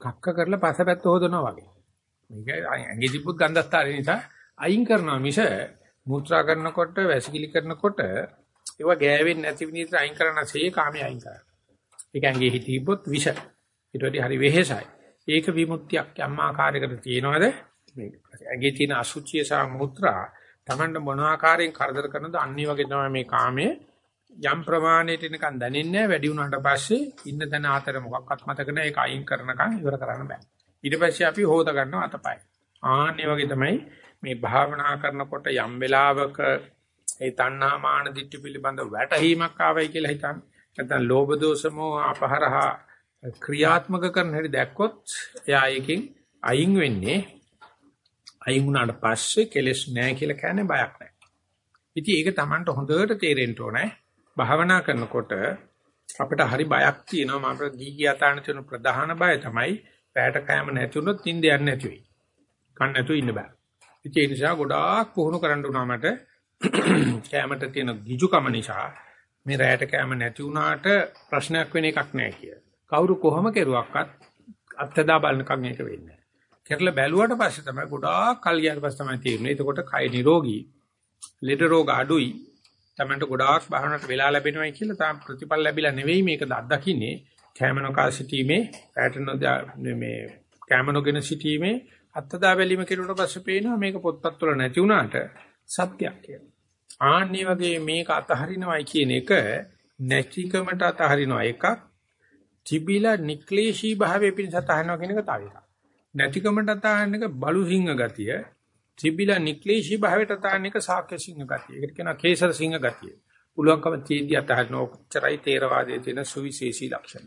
කක්ක කරලා පසපැත්ත හොදනවා වගේ. මේක ඇඟේ තිබ්බොත් ගන්ධස්තරේ නිසා අයින් කරනවා මිස මුත්‍රා කරනකොට වැසිකිලි කරනකොට ඒවා ගෑවෙන්නේ නැති විදිහට අයින් කරනසේ කාමයේ අයින් කරනවා. ඒක ඇඟේ හිටිබොත් විෂ. ඊට වඩා හරි වෙහෙසයි. ඒක විමුක්තියක් යම් ආකාරයකට තියෙනවද? මේ ඇඟේ තියෙන අසුචිය සහ මුත්‍රා Tamanට මොන ආකාරයෙන් කරදර කරනද අනිත් වගේ තමයි මේ කාමයේ. යම් ප්‍රමාණයට නිකන් දැනෙන්නේ වැඩි වුණාට පස්සේ ඉන්න තැන ආතර මොකක්වත් මතක නැහැ. ඒක අයින් කරනකම් ඉවර කරන්න බෑ. ඊට පස්සේ අපි හොද ගන්නවා අතපය. ආන්නේ වගේ තමයි මේ භාවනා කරනකොට යම් වෙලාවක ඒ තණ්හා මාන දිට්ඨි පිළිබඳ වැටහීමක් ආවයි කියලා හිතන්න. නැත්නම් ලෝභ දෝෂමෝ අපහරහ ක්‍රියාත්මක කරන හැටි දැක්කොත් එයා එකකින් අයින් වෙන්නේ අයින් වුණාට පස්සේ කෙලෙස් නැහැ කියලා කියන්නේ බයක් නැහැ. ඉතින් ඒක Tamanට හොඳට තේරෙන්න ඕනේ. භාවනා කරනකොට අපිට හරි බයක් තියෙනවා. මම ගීගී අතාන තියෙන ප්‍රධාන බය තමයි පැයට කැම නැති වුණොත් නිින්ද යන්නේ නැති වෙයි. කන්න නැතුව ඉන්න බෑ. ඉතින් ඒ නිසා ගොඩාක් පුහුණු කරන්න උනා මට කැමට තියෙන ගිජුකම නිසා මේ රැයට කැම නැති වුණාට ප්‍රශ්නයක් වෙන එකක් නෑ කිය. කවුරු කොහොම කෙරුවක්වත් අත්දා බලනකම් ඒක වෙන්නේ කරලා බැලුවට පස්සේ තමයි ගොඩාක් කල් ගියාට පස්සේ තමයි තේරෙන්නේ. එතකොට කය නිරෝගී. ලෙඩ රෝග අඩුයි. තමන්ට ගොඩාක් බහනට වෙලා ලැබෙනවයි කියලා තාම ප්‍රතිඵල ලැබිලා නෙවෙයි මේක අත්දකින්නේ. කැමනෝකා සිටීමේ පැටර්න් මේ කැමනෝගෙන සිටීමේ අත්දා බැලීම කෙරුවට පස්සේ පේනවා මේක පොත්පත් වල නැති වුණාට සත්‍යයක් කියලා. ආන්නේ වගේ මේක අතහරිනවයි කියන එක නැතිකමට අතහරිනවා එකක් තිබිලා නික්ලේශී භාවයේ පිණිස අතහරිනවා කියන එක තව එකක්. නැතිකමට අතහරින එක බලු සිංහ ගතිය. තිබිලා නික්ලේශී භාවයට අතහරින එක සාක්‍ය සිංහ ගතිය. ඒකට කියනවා කේසර සිංහ ගතිය. පුළුවන්කම තියෙද්දි අතහරින ඔච්චරයි තේරවාදයේ තියෙන සුවිශේෂී ලක්ෂණ.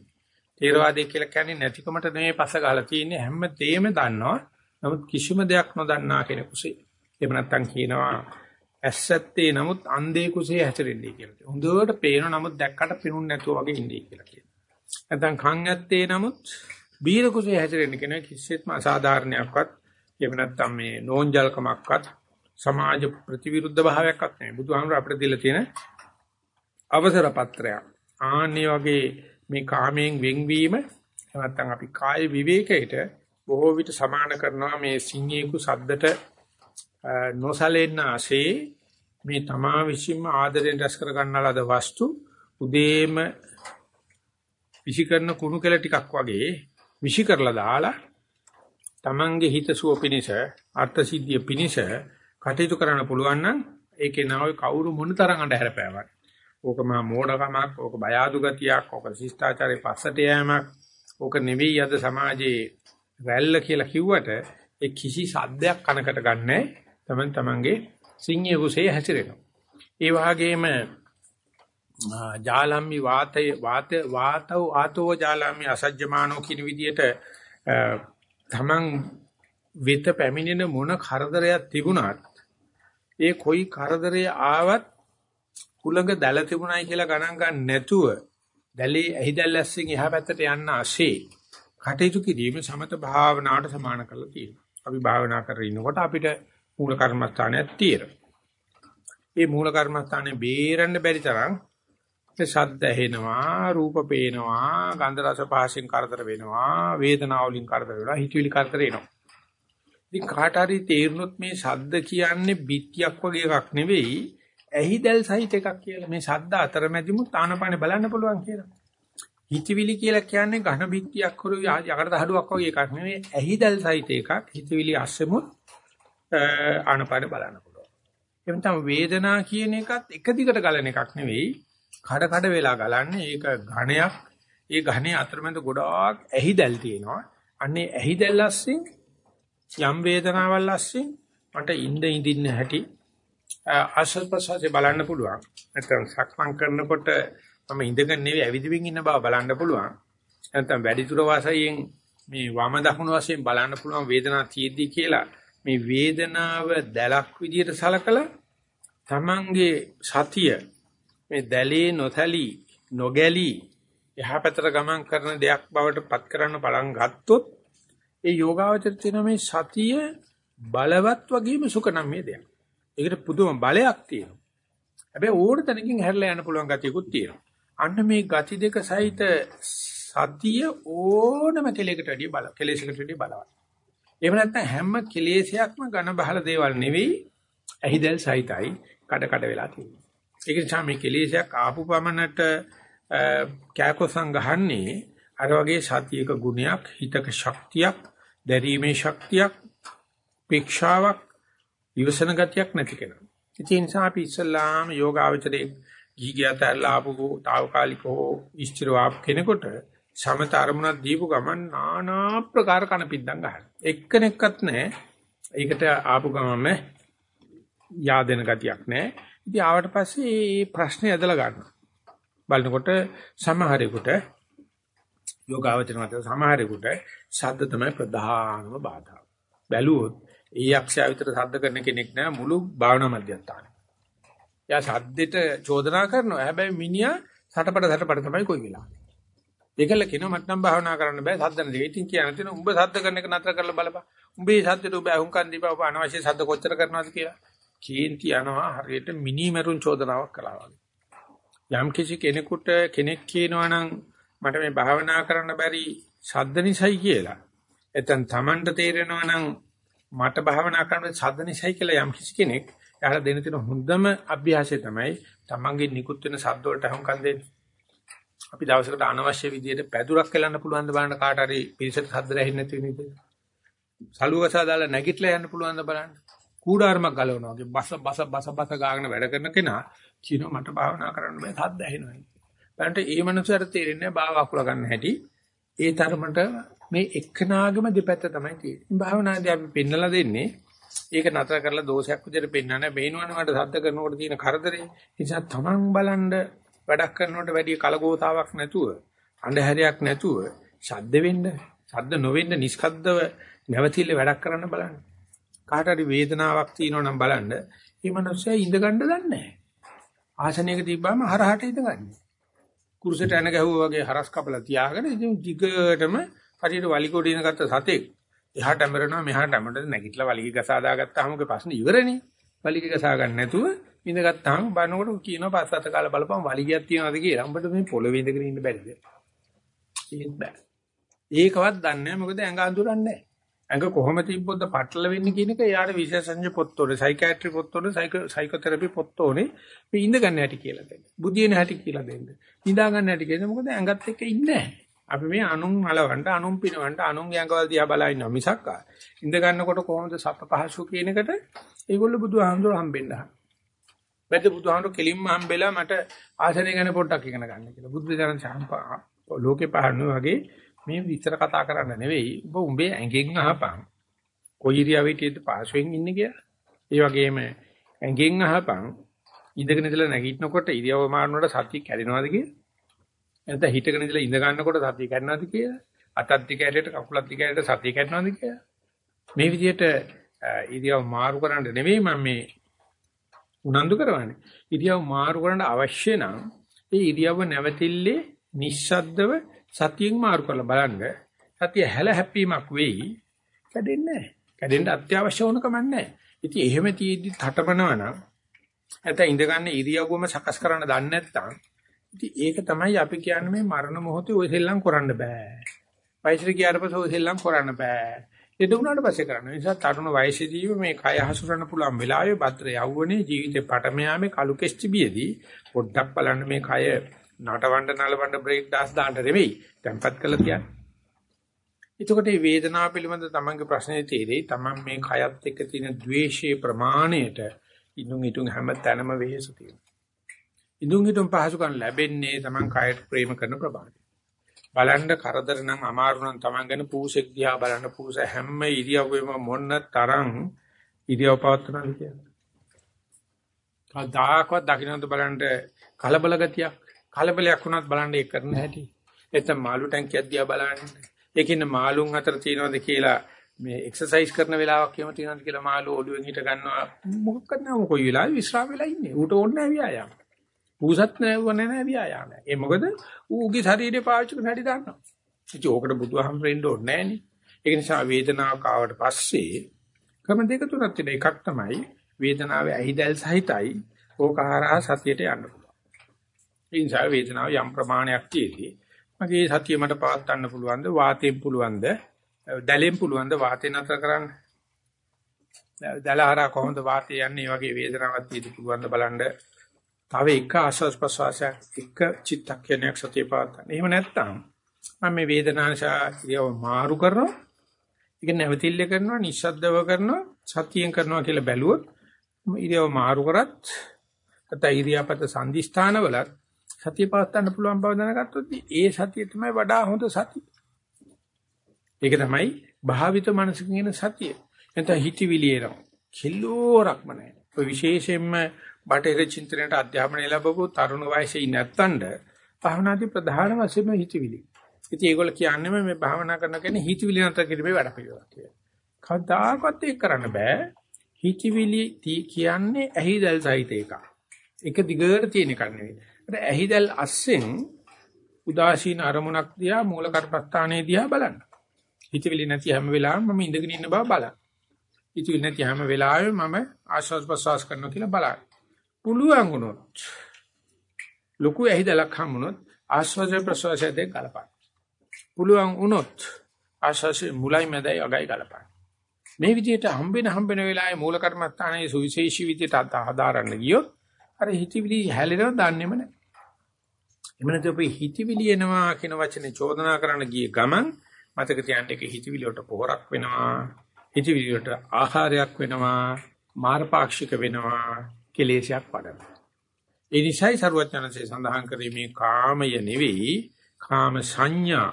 තේරවාදය කියලා කියන්නේ නැතිකමට නෙමෙයි පස ගහලා තියෙන්නේ හැම තේම දන්නවා. නමුත් කිසිම දෙයක් නොදන්නා කෙනෙකුසේ. එහෙම නැත්නම් කියනවා ඇස්සත්තේ නමුත් අන්ධේ කුසේ හැසිරෙන්නේ කියලා. හොඳට පේන නමුත් දැක්කට පෙනුන්නේ නැතුව වගේ ඉන්නේ කියලා කියනවා. නැත්නම් කන් ඇත්තේ නමුත් බීර කුසේ හැසිරෙන්න කියන කිසිත්ම අසාධාරණයක්වත් එහෙම නැත්නම් මේ නෝන්ජල්කමක්වත් සමාජ ප්‍රතිවිරුද්ධ භාවයක්වත් නෙවෙයි. බුදුහාමුදුර අපිට දීලා තියෙන අවසර පත්‍රයක්. ආන්නේ වගේ මේ කාමයෙන් වෙන්වීම නැත්නම් අපි කාය විවේකයට බොහෝ විට සමාන කරනවා මේ සිංහේකු සද්දට නොසලෙන්න ASCII මේ තමා විසින්ම ආදරෙන් රැස් කර ගන්නා ලද වස්තු උදේම විෂිකරන කුණු කෙල ටිකක් වගේ විෂි කරලා දාලා Tamange හිත සුව පිනිස අර්ථ සිද්ධිය පිනිස කටයුතු කරන්න පුළුවන් නම් ඒකේ නාවේ කවුරු මොන තරම් අඳුර පෑවක්. ඕක මා මෝඩකමක්, ඕක බය අඩු ගතියක්, ඕක ශිෂ්ටාචාරයේ පස්සට යෑමක්, ඕක නෙවෙයි අද සමාජයේ රැල්ල කියලා කිව්වට ඒ කිසි සද්දයක් කනකට ගන්නෑ. තමන් තමන්ගේ සිංහය කුසේ හැසිරෙනවා. ඒ වගේම ජාලම්මි වාතය වාත වාතෝ ආතෝ ජාලම්මි අසජ්ජමානෝ කියන විදිහට තමන් වෙත පැමිණෙන මොන කරදරයක් තිබුණත් ඒ කොයි කරදරය ආවත් කුලඟ දැල තිබුණයි කියලා ගණන් ගන්න නැතුව දැලේ ඇහිදැල්ලස්සින් එහා පැත්තට යන්න ASCII කටයුතු කිරීම සමත භාවනාවට සමාන කරලා තියෙනවා. අපි භාවනා කරගෙන ඉනකොට අපිට මූල කර්මස්ථානයක් තියෙනවා. මේ මූල කර්මස්ථානේ බේරන්න බැරි තරම් ඒ ශබ්ද ඇහෙනවා, රූප පේනවා, ගන්ධ රස පහසෙන් කරදර වෙනවා, වේදනාව වලින් කරදර වෙනවා, හිතවිලි කරදර එනවා. ඉතින් කාට හරි තේරුනොත් මේ ශබ්ද කියන්නේ බිත්තියක් වගේ එකක් නෙවෙයි, ඇහිදල් සහිත එකක් කියලා. මේ ශබ්ද අතරමැදිමුත් ආනපානේ බලන්න පුළුවන් කියලා. හිතවිලි කියලා කියන්නේ ඝන බිත්තියක් හොරු යකඩ දහඩුවක් වගේ එකක් නෙවෙයි, ඇහිදල් සහිත එකක්. හිතවිලි අස්සෙමුත් ආනපානේ බලන්න පුළුවන්. එතන තමයි වේදනා කියන එකත් එක දිගට ගලන එකක් නෙවෙයි කඩ කඩ වෙලා ගලන්නේ ඒක ඝණයක්. ඒ ඝණේ අතරමැද ගොඩාක් ඇහිදැල් තියෙනවා. අන්නේ ඇහිදැල් අස්සින් යම් වේදනාවල් අස්සින් මට ඉඳ ඉඳින්න හැටි ආශ්‍රද ප්‍රසවාසය බලන්න පුළුවන්. නැත්නම් සක්මන් කරනකොට මම ඉඳගෙන නෙවෙයි ඇවිදින්න ඉන්න බව බලන්න පුළුවන්. නැත්නම් වැඩිතුර වාසයෙන් මේ වම දකුණු වශයෙන් බලන්න පුළුවන් වේදනාව තියෙද්දි කියලා මේ වේදනාව දැලක් විදියට සලකලා තමන්ගේ සතිය මේ දැලේ නොතලී නොගැලී එහා පැතර ගමන් කරන දෙයක් බවට පත් කරන්න පටන් ගත්තොත් ඒ යෝගාවචර තියෙන මේ සතිය බලවත් වගේම සුකනම් මේ දෙයක්. ඒකට පුදුම බලයක් තියෙනවා. හැබැයි ඕන තැනකින් හැරලා යන්න පුළුවන් ගතියකුත් තියෙනවා. අන්න මේ ගති දෙක සහිත සතිය ඕනම කෙලයකට වැඩිය බල කෙලෙසකට වැඩිය බලවත්. එහෙම නැත්නම් හැම කෙලෙසයක්ම ඝන බහල දේවල් නෙවෙයි ඇහිදල් සහිතයි කඩ කඩ වෙලා තියෙන්නේ. ඒක නිසා මේ කෙලෙසයක් ආපු පමණට කෑකොසම් ගහන්නේ අර වගේ සතියක ගුණයක් හිතක ශක්තියක් දැරීමේ ශක්තියක් පීක්ෂාවක් විවසන ගතියක් නැති කෙනා. ඒ නිසා අපි ඉස්සල්ලාම යෝගාවචරයේ ගීගයතරලා ආපු తాවකාලිකව ඉස්තිරව ආපු කෙනෙකුට සමත අරමුණක් දීපු ගමන් নানা ප්‍රකාර කණපින්දම් ගහනවා. එක්කෙනෙක්වත් නැහැ. ඒකට ආපු ගමම yaadena ගතියක් නැහැ. ඉතින් ආවට පස්සේ මේ ප්‍රශ්නේ ඇදලා ගන්නවා. බලනකොට සමහරෙකුට යෝගාවචර මත සමහරෙකුට ශබ්ද තමයි ප්‍රධානම බාධා. බැලුවොත් ඒ යක්ෂයා විතර ශබ්ද කරන කෙනෙක් නෑ මුළු භාවනා මධ්‍යස්ථානේ. එයා ශබ්දෙට චෝදනා කරනවා. හැබැයි මිනිහා සටපට සටපට තමයි කොයි වෙලාවෙ. ඒකල කියනවා මට නම් භාවනා කරන්න බෑ ශබ්ද නැති. ඉතින් කියන තැන උඹ ශබ්ද කරන එක නතර කරලා බලපන්. උඹේ ශබ්දෙට උඹ අහුම්කන් දීපා ඔබ අනවශ්‍ය ශබ්ද කොච්චර කරනවද කියලා. කේන්ති යනවා හරියට මිනි මරුන් චෝදනාවක් කළා වගේ. යම් කිසි කෙනෙකුට කෙනෙක් කියනවා නම් මට මේ භාවනා කරන්න බැරි ශබ්ද නිසයි කියලා. එතෙන් Tamanට තේරෙනවා නම් මට භාවනා කරන්න ශබ්ද නිසයි කියලා යම් කිසි කෙනෙක් එයාලා දෙන තියෙන හොඳම අභ්‍යාසය තමයි Tamanගේ නිකුත් වෙන ශබ්ද වලට අහුම්කම් දෙන්නේ. අපි දවසකට අනවශ්‍ය විදියට පැදුරක් කෙලන්න පුළුවන් ද බලන්න කාට හරි පිරිසට ශබ්ද රැහෙන්නේ නැති වෙන විදිහට. සලුවකසා දාලා නැගිටලා යන්න පුළුවන් ද බලන්න. කූඩාරමක් ගලවනවා වගේ බස බස බස බස ගාගෙන වැඩ කරන කෙනා කියනවා මට භාවනා කරන්න බෑ සද්ද ඇහෙනවා. බලන්න ඒ මනුස්සයාට තේරෙන්නේ භාව අකුල ගන්න හැටි. ඒ තරමට මේ එක්කනාගම දෙපැත්ත තමයි තියෙන්නේ. භාවනාදී අපි පෙන්නලා දෙන්නේ ඒක නතර කරලා දෝෂයක් විදිහට පෙන්වන්නේ බේනවනේ මට සද්ද කරනකොට තියෙන කරදරේ. නිසා තමන් බලන්න වැඩක් කරනකොට වැඩි කලගෝතාවක් නැතුව අන්ධහැරයක් නැතුව ශබ්ද වෙන්න, ශබ්ද නොවෙන්න නිස්කද්දව නැවතිල්ල වැඩක් කරන්න බලන්න. කාට හරි වේදනාවක් තියෙනවා නම් බලන්න මේ මනුස්සයා ඉඳ ගන්න දන්නේ නැහැ. ආසනයක තිබ්බම හරහට ඉඳගන්නේ. කුරුසෙට එන ගැහුවා වගේ හරස් කපලා තියාගෙන ඉතින් දිගටම හරියට වලිගොඩ ඉන ගත්ත සතෙක් එහාට ඇමරෙනවා මෙහාට ඇමරෙන්න නැගිටලා වලිගය ගසා දාගත්තාම ඔගේ ප්‍රශ්නේ ඉවරනේ. වලිගය ගසා ගන්න නැතුව ඉඳගත්තාම බලනකොට කියනවා පස්සට කාලා බලපන් වලිගයක් තියනවාද කියලා. උඹට මේ පොළවේ ඉඳගෙන ඉන්න බැරිද? ඒත් බෑ. ඒකවත් දන්නේ නැහැ මොකද ඇඟ අඳුරන්නේ නැහැ. ඇඟ කොහොම තිබ්බොත්ද පටල වෙන්නේ කියන එක එයාට විශේෂඥ පොත්වල සයිකියාට්‍රි පොත්වල සයිකෝതെරපි පොත්වෝනේ මේ ඉඳ ගන්න හැටි කියලා දෙන්න. බුදියන හැටි කියලා දෙන්න. නිදා ගන්න හැටි කියන්නේ මොකද ඇඟත් එක්ක ඉන්නේ අපි මේ අනුන් මලවන්න අනුන් පිනවන්න අනුන් ඇඟවල දිහා බලා ඉන්නවා මිසක් ඉඳ ගන්නකොට කොහොමද සප්ප පහසු කියන එකට ඒගොල්ලෝ බුදුහාමුදුර හම්බෙන්න. බැද්ද බුදුහාමුදුරු කෙලින්ම හම්බෙලා මට ආසනය ගැන පොඩ්ඩක් ඉගෙන ගන්න කියලා. බුද්ධ ජනක සම්පා ලෝකේ පහරන වගේ මේ විතර කතා කරන්න නෙවෙයි. ඔබ උඹේ ඇඟෙන් අහපන්. කොයි ඉරියව්වෙටද පාසෙන් ඉන්නේ කියලා. ඒ වගේම ඇඟෙන් අහපන්. ඉඳගෙන ඉඳලා නැගිටිනකොට ඉරියව්ව මාරනකොට සතිය කැඩෙනවද කියලා? නැත්නම් හිටගෙන ඉඳලා ඉඳ ගන්නකොට සතිය කැඩෙනවද කියලා? අතක් දිග ඇරෙට කකුලක් දිග ඇරෙට සතිය කැඩෙනවද කියලා? මේ විදිහට ඉරියව් මාරු කරන්න නෙවෙයි මම මේ උනන්දු කරවන්නේ. ඉරියව් මාරු කරන්න අවශ්‍ය නම් ඒ ඉරියව්ව නැවතිල්ලේ නිස්සද්දව සතියෙන් මාරු කරලා බලන්න. සතිය හැල හැප්පීමක් වෙයි. කැඩෙන්නේ නැහැ. කැඩෙන්න අත්‍යවශ්‍ය වුණකම නැහැ. ඉතින් එහෙම තියෙද්දි තටමනවා නම් නැත්නම් ඉඳගන්න ඉරියව්වම සකස් කරන්න දන්නේ නැත්නම් ඉතින් ඒක තමයි අපි කියන්නේ මේ මරණ මොහොතේ ඔය සෙල්ලම් කරන්න බෑ. වයසට ගියාට පස්සේ ඔය සෙල්ලම් කරන්න බෑ. ලෙඩ වුණාට පස්සේ කරන්න. ඒ නිසා තරුණ වයසේදීම මේ කය හසුරන්න පුළුවන් වෙලාවේ භද්‍ර යවුවනේ ජීවිතේ පටමයාමේ කලු කෙස්ටිබියේදී පොඩ්ඩක් බලන්න මේ කය නටවන්න නලවන්න බ්‍රේක් ඩාන්ස් දාන්න නෙවෙයි. tempat කළා කියන්නේ. එතකොට මේ වේදනාව පිළිබඳ තමන්ගේ ප්‍රශ්නේ තීරේ තමන් මේ කයත් එක්ක තියෙන द्वේෂයේ ප්‍රමාණයට ඉදුන් ඉදුන් හැම තැනම වෙහෙස තියෙනවා. ඉදුන් ඉදුන් පහසුකම් ලැබෙන්නේ තමන් කයට ප්‍රේම කරන ප්‍රමාණය. බලන්න කරදර නම් අමාරු නම් Taman ගැන පූසෙක් දිහා බලන්න පූස හැම ඉරියව්වෙම මොන්න තරම් ඉරියව් පවත්වනවද කියන්නේ. කවදාකවත් දකින්නත් බලන්න කලබල ගතියක් කලබලයක් වුණත් බලන්න ඒක කරන හැටි. එතන මාළු ටැංකියක් දිහා බලන්න. ඒකින මාළුන් අතර තියනවද කියලා මේ එක්සර්සයිස් කරන වෙලාවක් එහෙම තියනවද කියලා මාළු ඔළුවෙන් හිට ගන්නවා මොකක්ද නෑ කොයි වෙලාවෙ විශ්‍රාම වෙලා ඉන්නේ. ඌට ඕනේ නෑ ව්‍යායාම. ඌසත් නැවුව නැහැ ව්‍යායාම. ඒ මොකද ඌගේ ශරීරය පාවිච්චි කරන හැටි දන්නවා. ඉතින් ඕකට බුදුහාමරෙන්න ඕනේ නැහනේ. ඒක නිසා වේදනාව කාවට පස්සේ ක්‍රම දෙක තුනක් තියෙන එකක් තමයි වේදනාවේ ඇහිදල් සහිතයි ඕකහරහා සතියට යන්න පුළුවන්. ඒ නිසා වේදනාව යම් ප්‍රමාණයක් තියෙදී මගේ සතිය මට පවත් ගන්න පුළුවන්ද වාතයෙන් පුළුවන්ද දැලෙන් පුළුවන්ද වාතේ නතර කරන්න දැලහරා කොහොමද වාතය යන්නේ වගේ වේදනාවක් තියෙදි පුළුවන්ද බලන්න තව එක ආස්වාස් ප්‍රසවාසයක් එක චිත්තක්ෂණයක් සතිය පවත්තන්න. එහෙම නැත්නම් මම මේ වේදනාංශා ඉරියව මාරු කරනවා. ඒක නැවතිල්ල කරනවා, නිස්සද්දව කරනවා, සතියෙන් කරනවා කියලා බැලුවොත් ඉරියව මාරු කරත් නැත්නම් ඉරියාපත සංදිස්ථානවලත් සතිය පවත්තන්න පුළුවන් බව දැනගත්තොත් ඒ සතිය තමයි වඩා හොඳ සතිය. ඒක තමයි භාවිත මනසකින් එන සතිය. නැත්නම් හිතවිලි එනවා. කිලෝරක්ම නැහැ. ඔය විශේෂයෙන්ම බටහිර චින්තනයට අධ්‍යාපනය ලැබපු තරුණ වයසේ නැත්තඳ භාවනාදී ප්‍රධාන වශයෙන්ම හිතවිලි. ඉතින් ඒගොල්ල කියන්නේ මේ භාවනා කරන කෙනේ හිතවිලි නැතර කිරීමේ වැඩ පිළිවෙලක් කියලා. කවදාකවත් ඒක කරන්න බෑ. හිතවිලි කියන්නේ ඇහිදල් සහිත එකක්. එක දිගට තියෙන එකක් නෙවෙයි. ඒත් ඇහිදල් අස්සෙන් උදාසීන අරමුණක් දිහා මූල කර්පස්ථානයේ දිහා බලන්න. හිතවිලි නැති හැම වෙලාවෙම මම ඉඳගෙන ඉන්න බව බලන්න. හිතවිලි නැති හැම වෙලාවෙම මම ආශ්වාස ප්‍රශ්වාස කරනවා කියලා බලන්න. පුළුවන් වුණොත් ලොකු ඇහිදලක් හම්බුනොත් ආස්වාද ප්‍රසවාසය දෙක ගලපන්න. පුළුවන් වුණොත් ආස්වාසේ මුලයි මැදයි අගයි ගලපන්න. මේ විදිහට හම්බෙන හම්බෙන වෙලාවේ මූල කර්මස්ථානයේ සුවිශේෂී විදිහට හදාරන්න ගියොත් අර හිතවිලි හැලෙනව දන්නේම නැහැ. එමු නැත්නම් අපි හිතවිලි එනවා කියන වචනේ චෝදනා කරන්න ගිය ගමන් මතක තියාගන්න එක හිතවිලි වලට පොහොරක් වෙනවා. හිතවිලි වලට ආහාරයක් වෙනවා. මාර්ගපාක්ෂික වෙනවා. කෙලේශයක් වඩනවා. ඒ නිසායි සරුවචනසේ සඳහන් කරේ මේ කාමය නෙවෙයි කාම සංඥා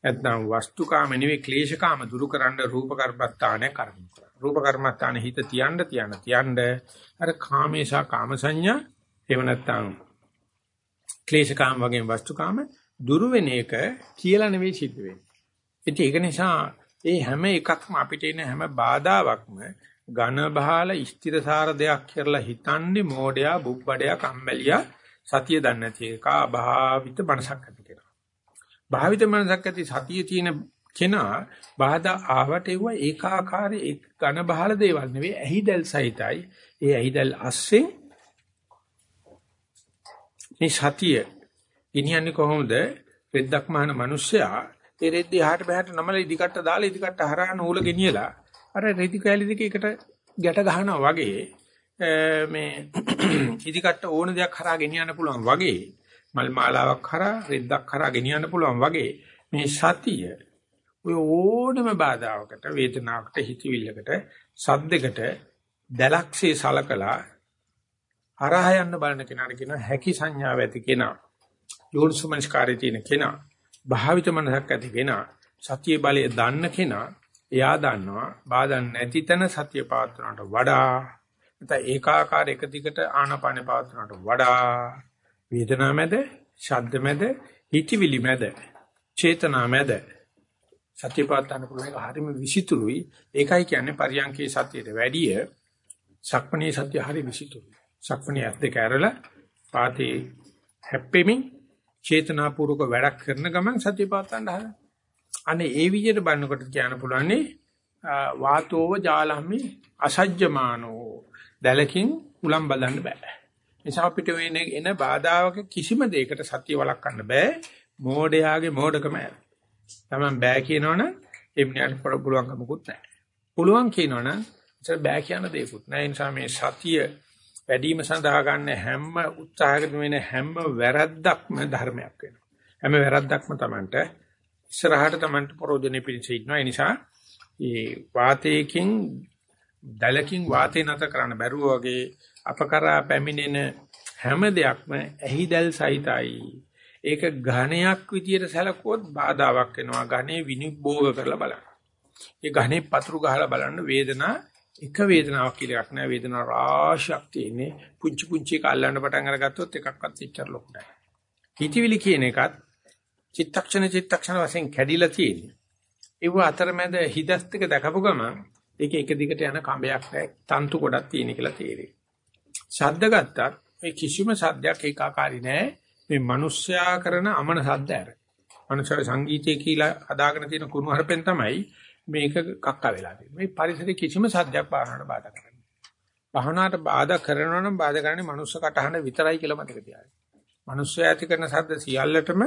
නැත්නම් වස්තුකාම නෙවෙයි ක්ලේශකාම දුරු කරන්න රූප කර්මස්ථානය කරමු. රූප කර්මස්ථාන හිත තියන්න තියන්න තියන්න අර කාමේශා කාම සංඥා එහෙම නැත්නම් ක්ලේශකාම වගේ වස්තුකාම දුරු වෙන එක කියලා නෙවෙයි සිද්ධ වෙන්නේ. ඉතින් ඒක නිසා ඒ හැම එකක්ම අපිට එන හැම බාධාවක්ම ඝන බහල ස්ථිරසාර දෙයක් කියලා හිතන්නේ මෝඩයා බුබ්බඩයා කම්මැලියා සතිය දන්නේ නැති එක අභාවිත මනසක් ඇති කෙනා. භාවිත මනසක් ඇති සතිය තියෙන කෙනා බාධා ආවට ඒව ඒකාකාරී ඝන බහල දේවල් නෙවෙයි ඇහිදල් සහිතයි. ඒ ඇහිදල් අස්සෙන් මේ සතිය ගෙනියන්නේ කොහොමද? රෙද්දක් මහන මිනිස්සයා ඒ රෙද්ද එහාට බහට නමල ඉදිකට දාලා ඉදිකට හරහා නූල ගෙනියලා අර රෙදි කැලි දෙක එකට ගැට ගන්නවා වගේ මේ ඉදිකට ඕන දෙයක් හරහා ගෙනියන්න පුළුවන් වගේ මල් මාලාවක් හරහා රෙද්දක් හරහා ගෙනියන්න පුළුවන් වගේ මේ සතිය ඔය ඕනම බාධාවකට වේදනාවකට හිතවිල්ලකට සද්දයකට දැලක්සේ සලකලා හරහා යන්න බලන කෙනාට කියනවා හැකි සංඥාව ඇති කෙනා. යෝනිසමනස්කාරය තියෙන කෙනා. භාවිත මනසක් ඇති කෙනා. සතිය බලය දන්න කෙනා එයා දන්නවා බාධා නැති තැන සතිය පවත්වනට වඩා නැත්නම් ඒකාකාර එක දිගට ආනාපාන පවත්වනට වඩා වේදනා මැද, ශබ්ද මැද, හිතවිලි මැද, චේතනා මැද සතිය පවත්වන්න පුළුවන් එක හරිම විසිතුරුයි. ඒකයි කියන්නේ පරියන්කේ සතියට වැඩිය සක්මණේ සතිය හරි විසිතුරුයි. සක්මණේ ඇස් දෙක ඇරලා පාතේ හැප්පෙමින් චේතනාපූර්වක වැඩක් කරන ගමන් සතිය පවත්වන්න හදන. අනේ ඒ විදිහට බලනකොට කියන්න පුළුවන් වාතෝව ජාලම්මි අසජ්ජමානෝ දැලකින් උලම් බලන්න බෑ. නිසා අපිට වෙන එන බාධාවක කිසිම දෙයකට සතිය වළක්වන්න බෑ. මෝඩයාගේ මෝඩකම ඇර. Taman බෑ කියනවනම් එම්නියට පොර පුළුවන්කමකුත් නැහැ. පුළුවන් කියනවනම් ඒක බෑ කියන දෙයක්වත් නැහැ. ඒ නිසා මේ සතිය වැඩිම සඳහා ගන්න හැම උත්සාහයකම වෙන හැම වැරද්දක්ම ධර්මයක් වෙනවා. හැම වැරද්දක්ම Tamanට ඉස්සරහට Tamanට ප්‍රෝජනෙ පිණිස ඉන්නවා. ඒ නිසා මේ වාතයකින් දලකින් වාතේ නැත කරන්න බැරුව වගේ අපකරා පැමිණෙන හැම දෙයක්ම ඇහිදල් සහිතයි. ඒක ඝණයක් විදියට සැලකුවොත් බාධාවක් වෙනවා. ඝනේ විනිභෝග කරලා බලන්න. ඒ ඝනේ පතුරු ගහලා බලන්න වේදනා එක වේදනාවක් කියලා එකක් නෑ. වේදනා රාශියක් තියෙන්නේ. පුංචි පුංචි එක අල්ලන්න පටන් අරගත්තොත් එකක්වත් ඉච්චර ලොකු නෑ. හිතවිලි කියන එකත් චිත්තක්ෂණ චිත්තක්ෂණ වශයෙන් කැඩිලා තියෙන්නේ. ඒව අතරමැද හිදස් ටික දැකපු ගමන් ඒක එක දිගට යන කඹයක් නෑ. තන්තු ගොඩක් තියෙන කියලා තේරෙයි. ශබ්ද ගත්තත් මේ කිසිම ශබ්දයක් ඒකාකාරී නෑ. මේ මිනිස්සයා කරන අමන ශබ්ද ඇර. මනුෂ්‍ය සංගීතය කියලා හදාගෙන තියෙන කුණු හරපෙන් තමයි මේක කක්ක වෙලා තියෙන්නේ. මේ පරිසරයේ කිසිම සද්දයක් භාවනාවට බාධා කරන්නේ. භාවනාවට බාධා කරනවා නම් බාධා කරන්නේ මනුස්ස කටහඬ විතරයි කියලා මතක තියාගන්න. මනුස්සය ඇති කරන සද්ද සියල්ලටම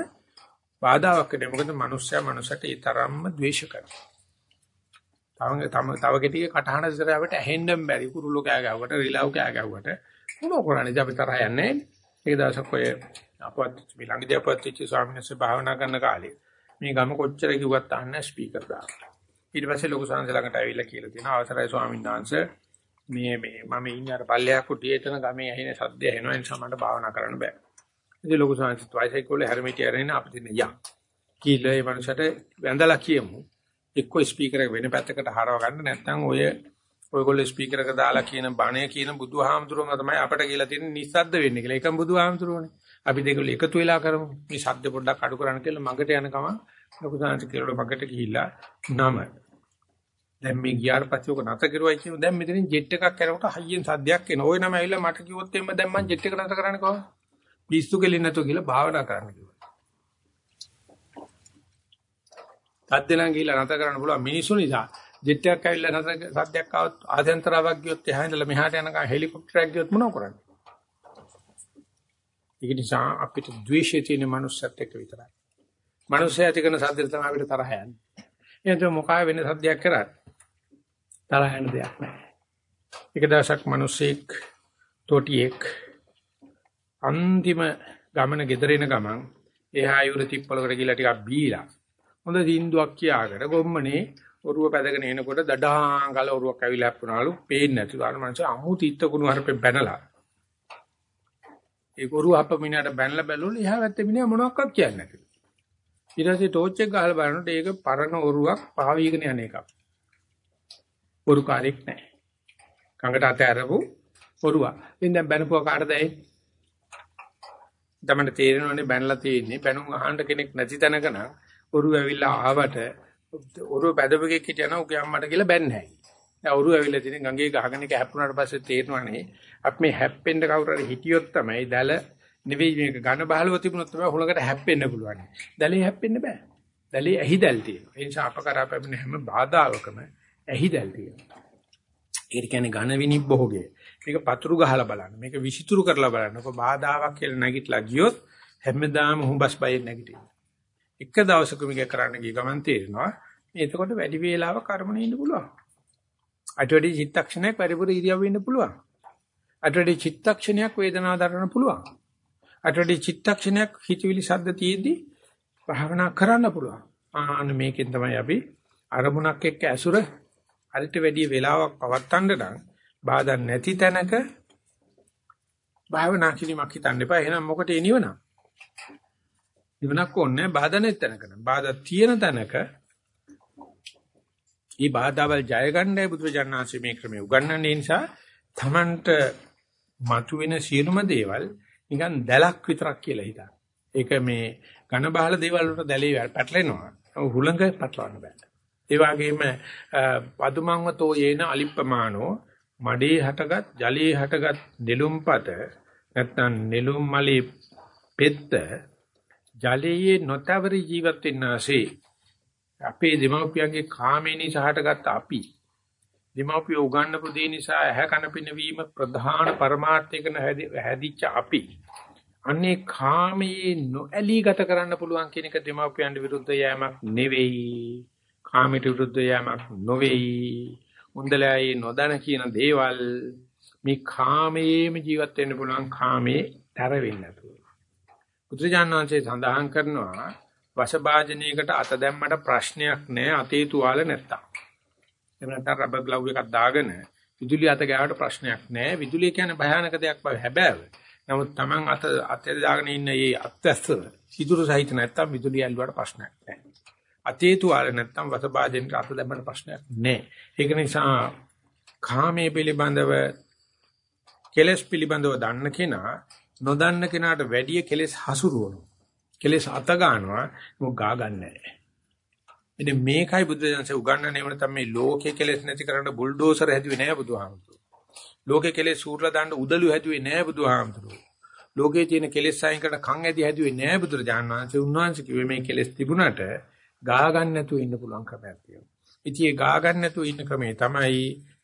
බාධාවක් වෙන්නේ. මොකද මනුස්සයා මනුස්සට ඒ තරම්ම ද්වේෂ කරනවා. තව තව තව කෙටිගේ කටහඬ විතර අපිට ඇහෙන්න බැරි කුරුල්ලෝ කෑ ගැව්වට රිලව් කෑ ගැව්වට මොනෝ කරන්නේ අපි තරහ යන්නේ. ඒක දවසක් ඔය අපවත් මේ ළඟදී අපවත් වෙච්ච ස්වාමීන් වහන්සේ භාවනා කරන කාලේ මේ ගම කොච්චර කිව්වත් අහන්න ස්පීකර් දාලා. ඊට පස්සේ ලොකු සංස ළඟට ඇවිල්ලා කියලා තියෙනවා අවසරයි ස්වාමීන් වහන්සේ මේ මේ මම ඉන්නේ අර පල්ලෙහා කුටියේතන ගමේ ඇහෙන සද්ද ඇහෙනවා ඒ නිසා මට භාවනා කරන්න බෑ. ඉතින් ලොකු සංස ට්‍රයිසයිකල් හැරමිටි අරගෙන අපිට ඉන්න යා. කීලා ඒ මනුස්සට වැඳලා කියමු. එක්ක ස්පීකර් එක වෙන පැත්තකට හරව ගන්න නැත්නම් ඔය ඔයගොල්ලෝ ස්පීකර් එක දාලා කියන බණේ කියන බුදුහාමුදුරුවම තමයි අපට කියලා තියෙන නිස්සද්ද වෙන්නේ කියලා. ඒකම බුදුහාමුදුරුවනේ. අපි දෙකල එකතු වෙලා කරමු. මේ ශබ්ද පොඩ්ඩක් අඩු කරන්න කියලා මගට යනකම ලොකු සංස කියලා මගට ගිහිල්ලා නම දැන් මේ ගියාට පස්සේ ඔක නැත කරුවයි කියන දැන් මෙතනින් ජෙට් එකක් කරනකොට හයියෙන් සද්දයක් එනවා. ওই නම ඇවිල්ලා මට කිව්වොත් එම්ම දැන් මං ජෙට් එක නැත කරන්නේ කොහොමද? පිස්සු කෙලින් නැතුව කියලා භාවනා කරන්න කිව්වා. සද්දෙනම් ගිහිල්ලා නැත කරන්න පුළුවන් මිනිස්සු නිසා ජෙට් එකක් ඇවිල්ලා නැත සද්දයක් ආවොත් ආදෙන්තරාවක් ගියොත් එහා ඉඳලා මෙහාට යනකම් හෙලිකොප්ටරයක් ගියොත් මොනව කරන්නේ? ඒක නිසා අපිට ද්වේෂය තියෙන මනුස්සයත් එක්ක විතරයි. මනුස්සය ඇති කරන සද්දෙට තමයි අපිට තරහ යන්නේ. එහෙනම් මොකා වෙන සද්දයක් කරත් තරහ යන දෙයක් නැහැ. එක දවසක් මිනිස්සෙක් තොටියෙක් අන්තිම ගමන ගෙදරින ගමන් එහා යුර තිප්පලකට ගිහලා ටිකක් බීලා හොඳ දින්දුවක් කියාගෙන ගොම්මනේ ඔරුව පැදගෙන එනකොට දඩාන් ගල ඔරුවක් ඇවිල්ලා අප්පුනාලු පේන්නේ නැතිව අර මං අමු තිත්ත කුණු හරපෙන් බැනලා. ඒ ඔරුව අප මිනිහට බැනලා බැලුවොත් එහා පැත්තේ මිනිහා මොනවක්වත් කියන්නේ නැතිලු ඊට පස්සේ ටෝච් එක ගහලා බලනකොට ඒක පරණ ඔරුවක් පාවීගෙන යන එකක්. ඔරුකාරෙක් නැහැ. කඟට අත ඇරපු ඔරුවා. ඉතින් දැන් බැනපුවා කාටද ඒ? තමන්න තේරෙනවනේ බැනලා තියෙන්නේ. බැනුම් අහන්න කෙනෙක් නැති තැනක නම් ඔරුව ඇවිල්ලා ආවට ඔරුව බැදපෙකෙක් හිටියනම් උගේ අම්මට කියලා බැන්නේ නැහැ. දැන් ඔරුව ඇවිල්ලා තියෙන ගඟේ ගහගෙන එක හැප්පුණාට පස්සේ තේරෙනවනේ අපි මේ හැප්පෙන්න කවුරු හරි හිටියොත් තමයි දැල නෙවෙයි මේක ඝන බහලව තිබුණොත් තමයි හුලකට හැප්පෙන්න පුළුවන්. දැලේ හැප්පෙන්න බෑ. දැලේ ඇහිදල් තියෙනවා. ඒ නිසා අප කරා පැමිණ හැම බාධාවකම ඇහිදල් තියෙනවා. ඒකට කියන්නේ ඝන විනිබ්බෝගය. මේක පතුරු ගහලා බලන්න. මේක විසිතුරු කරලා බලන්න. ඔක බාධාවක් කියලා නැගිටලා ගියොත් හැමදාම හුඹස් බයෙන් නැගිටිනවා. එක දවසක මේක කරන්න ගිය ගමන් තේරෙනවා. එතකොට වැඩි වේලාවක් කර්මනේ ඉන්න පුළුවන්. අටවැඩි චිත්තක්ෂණයක් පරිපූර්ණ ඉරියව්වෙ ඉන්න පුළුවන්. අටවැඩි චිත්තක්ෂණයක් වේදනාව දරන්න පුළුවන්. අටවැඩි චිත්තක්ෂණයක් හිතවිලි ශබ්ද තියෙද්දි භාවනා කරන්න පුළුවන්. ආන්න මේකෙන් තමයි අපි අරමුණක් එක්ක ඇසුර හරිට වැඩි වෙලාවක් පවත්තන්න නම් බාධා නැති තැනක භාවනා කිරීමක් හිතන්න එපා. එහෙනම් මොකට එනිවන? නිවනක් ඕනේ බාධා නැති තැනක. බාධා තියෙන තැනක මේ බාධාවල් ජය ගන්නයි බුදුරජාණන්සේ මේ ක්‍රමය උගන්වන්නේ නිසා Tamanට මතුවෙන සියලුම දේවල් නිකන් දැලක් විතරක් කියලා හිතන්න. ඒක මේ ඝන බහල දේවල් වලට දැලේ පැටලෙනවා. හුළඟ පැටලවන්න බෑ. ඒ වගේම පදුමන්ව තෝ යේන අලිප්පමානෝ මඩේ හටගත් ජලයේ හටගත් නෙළුම්පත නැත්නම් නෙළුම් මලේ පෙත්ත ජලයේ නොතවරි ජීවත් වෙන්නාසේ අපේ දෙමව්පියන්ගේ කාමේ නිසා හටගත් අපි. දෙමව්පිය උගන්වපු දේ නිසා ඇහැ කන පිනවීම ප්‍රධාන පරමාර්ථයකන හැදිච්ච අපි. අන්නේ කාමයේ නොඇලී ගත කරන්න පුළුවන් කියන එක දෙමව්පියන්ට විරුද්ධ යෑමක් නෙවෙයි. කාමයට විරුද්ධ යෑමක් නොවේයි. උන්දලයි නොදන කියන දේවල් මේ කාමයේම ජීවත් වෙන්න පුළුවන්. කාමේ තර වෙන්නේ නැතුව බුදුජානනාංශය සඳහන් කරනවා වසභාජනයකට අත දැම්මට ප්‍රශ්නයක් නැහැ අතේ තුවාල නැත්තම්. එහෙම නැත්නම් රබර් ග්ලව් එකක් දාගෙන විදුලිය අත ගාවට ප්‍රශ්නයක් නැහැ විදුලිය කියන්නේ භයානක දෙයක් බව හැබෑව. නමුත් Taman අත අතේ දාගෙන ඉන්න මේ අත්‍යස්ස සිදුරු සහිත නැත්තම් විදුලිය ඇල්ලුවට ප්‍රශ්නයක් නැහැ අතේ තුවාල නැත්තම් වසභාජනයට අත දැම්මට ප්‍රශ්නයක් නැහැ ඒක නිසා කාමයේ පිළිබඳව කෙලස් පිළිබඳව දන්න කෙනා නොදන්න කෙනාට වැඩිය කෙලස් හසුරුවනවා. කෙලස් අත ගන්නවා මොක ගා ගන්නෑ. ඉතින් මේකයි බුදුදහමසේ උගන්වන්නේ වුණ තමයි මේ ලෝකේ කෙලස් නැති කරන්න බුල්ඩෝසර් හැදුවේ නෑ බුදුහාමුදුරුවෝ. ලෝකේ කෙලස් සූර්ලා දාන්න උදළු හැදුවේ නෑ බුදුහාමුදුරුවෝ. ලෝකේ තියෙන කෙලස් සයින් කරන කන් ඇදි හැදුවේ නෑ බුදුරජාණන් වහන්සේ. උන්වහන්සේ කිව්වේ මේ කෙලස් තිබුණට ගා ගන්න නැතුව ඉන්න පුළුවන් ක්‍රමයක් තියෙනවා. ඉතින් ඒ ගා ගන්න නැතුව ඉන්න ක්‍රමේ තමයි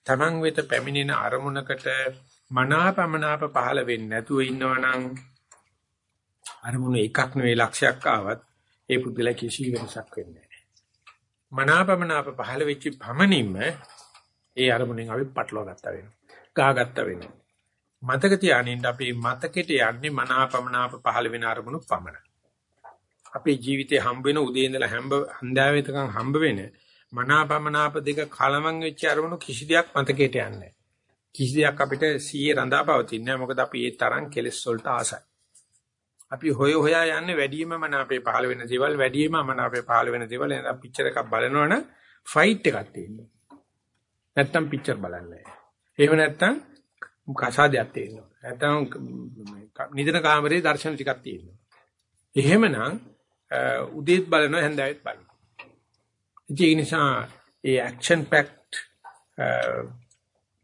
Taman වෙත පැමිණෙන අරමුණකට මනාපමනාප පහළ වෙන්නේ නැතුව ඉන්නවනම් අරමුණ එකක් නෙවෙයි ලක්ෂයක් ආවත් ඒ පුද්ගලයා කිසි වෙනසක් වෙන්නේ නැහැ. මනාපමනාප පහළ වෙච්ච භමනින්ම ඒ අරමුණෙන් අපි පටලවා ගත්තා වෙනවා. ගහගත්තා වෙනවා. මතක තියාගන්න අපි මතකෙට යන්නේ මනාපමනාප පහළ වෙන අරමුණු පමණයි. අපේ ජීවිතේ හම්බ වෙන උදේ ඉඳලා හැම්බ හන්දාවෙතකන් හම්බ වෙන මනාපමනාප දෙක කලවම් වෙච්ච අරමුණු කිසි දෙයක් මතකෙට යන්නේ නැහැ. කිසි දෙයක් අපිට සීයේ රඳා පවතින්නේ නැහැ. මොකද අපි ඒ තරම් කෙලෙස් වලට ආසයි. අපි හොය හොයා යන්නේ වැඩිම මන අපේ පහළ වෙන දේවල් වැඩිම මන අපේ පහළ වෙන දේවල් එන පික්චර් එකක් බලනවනම් ෆයිට් එකක් තියෙනවා. නැත්තම් පික්චර් බලන්නේ. එහෙම නැත්තම් කසාදයක් තියෙනවා. නැත්තම් නිදන කාමරේ දර්ශන ටිකක් තියෙනවා. එහෙමනම් උදේත් බලනවා හැන්දෑවෙත් බලනවා. ඒ නිසා ඒ ඇක්ෂන් පැක්ට්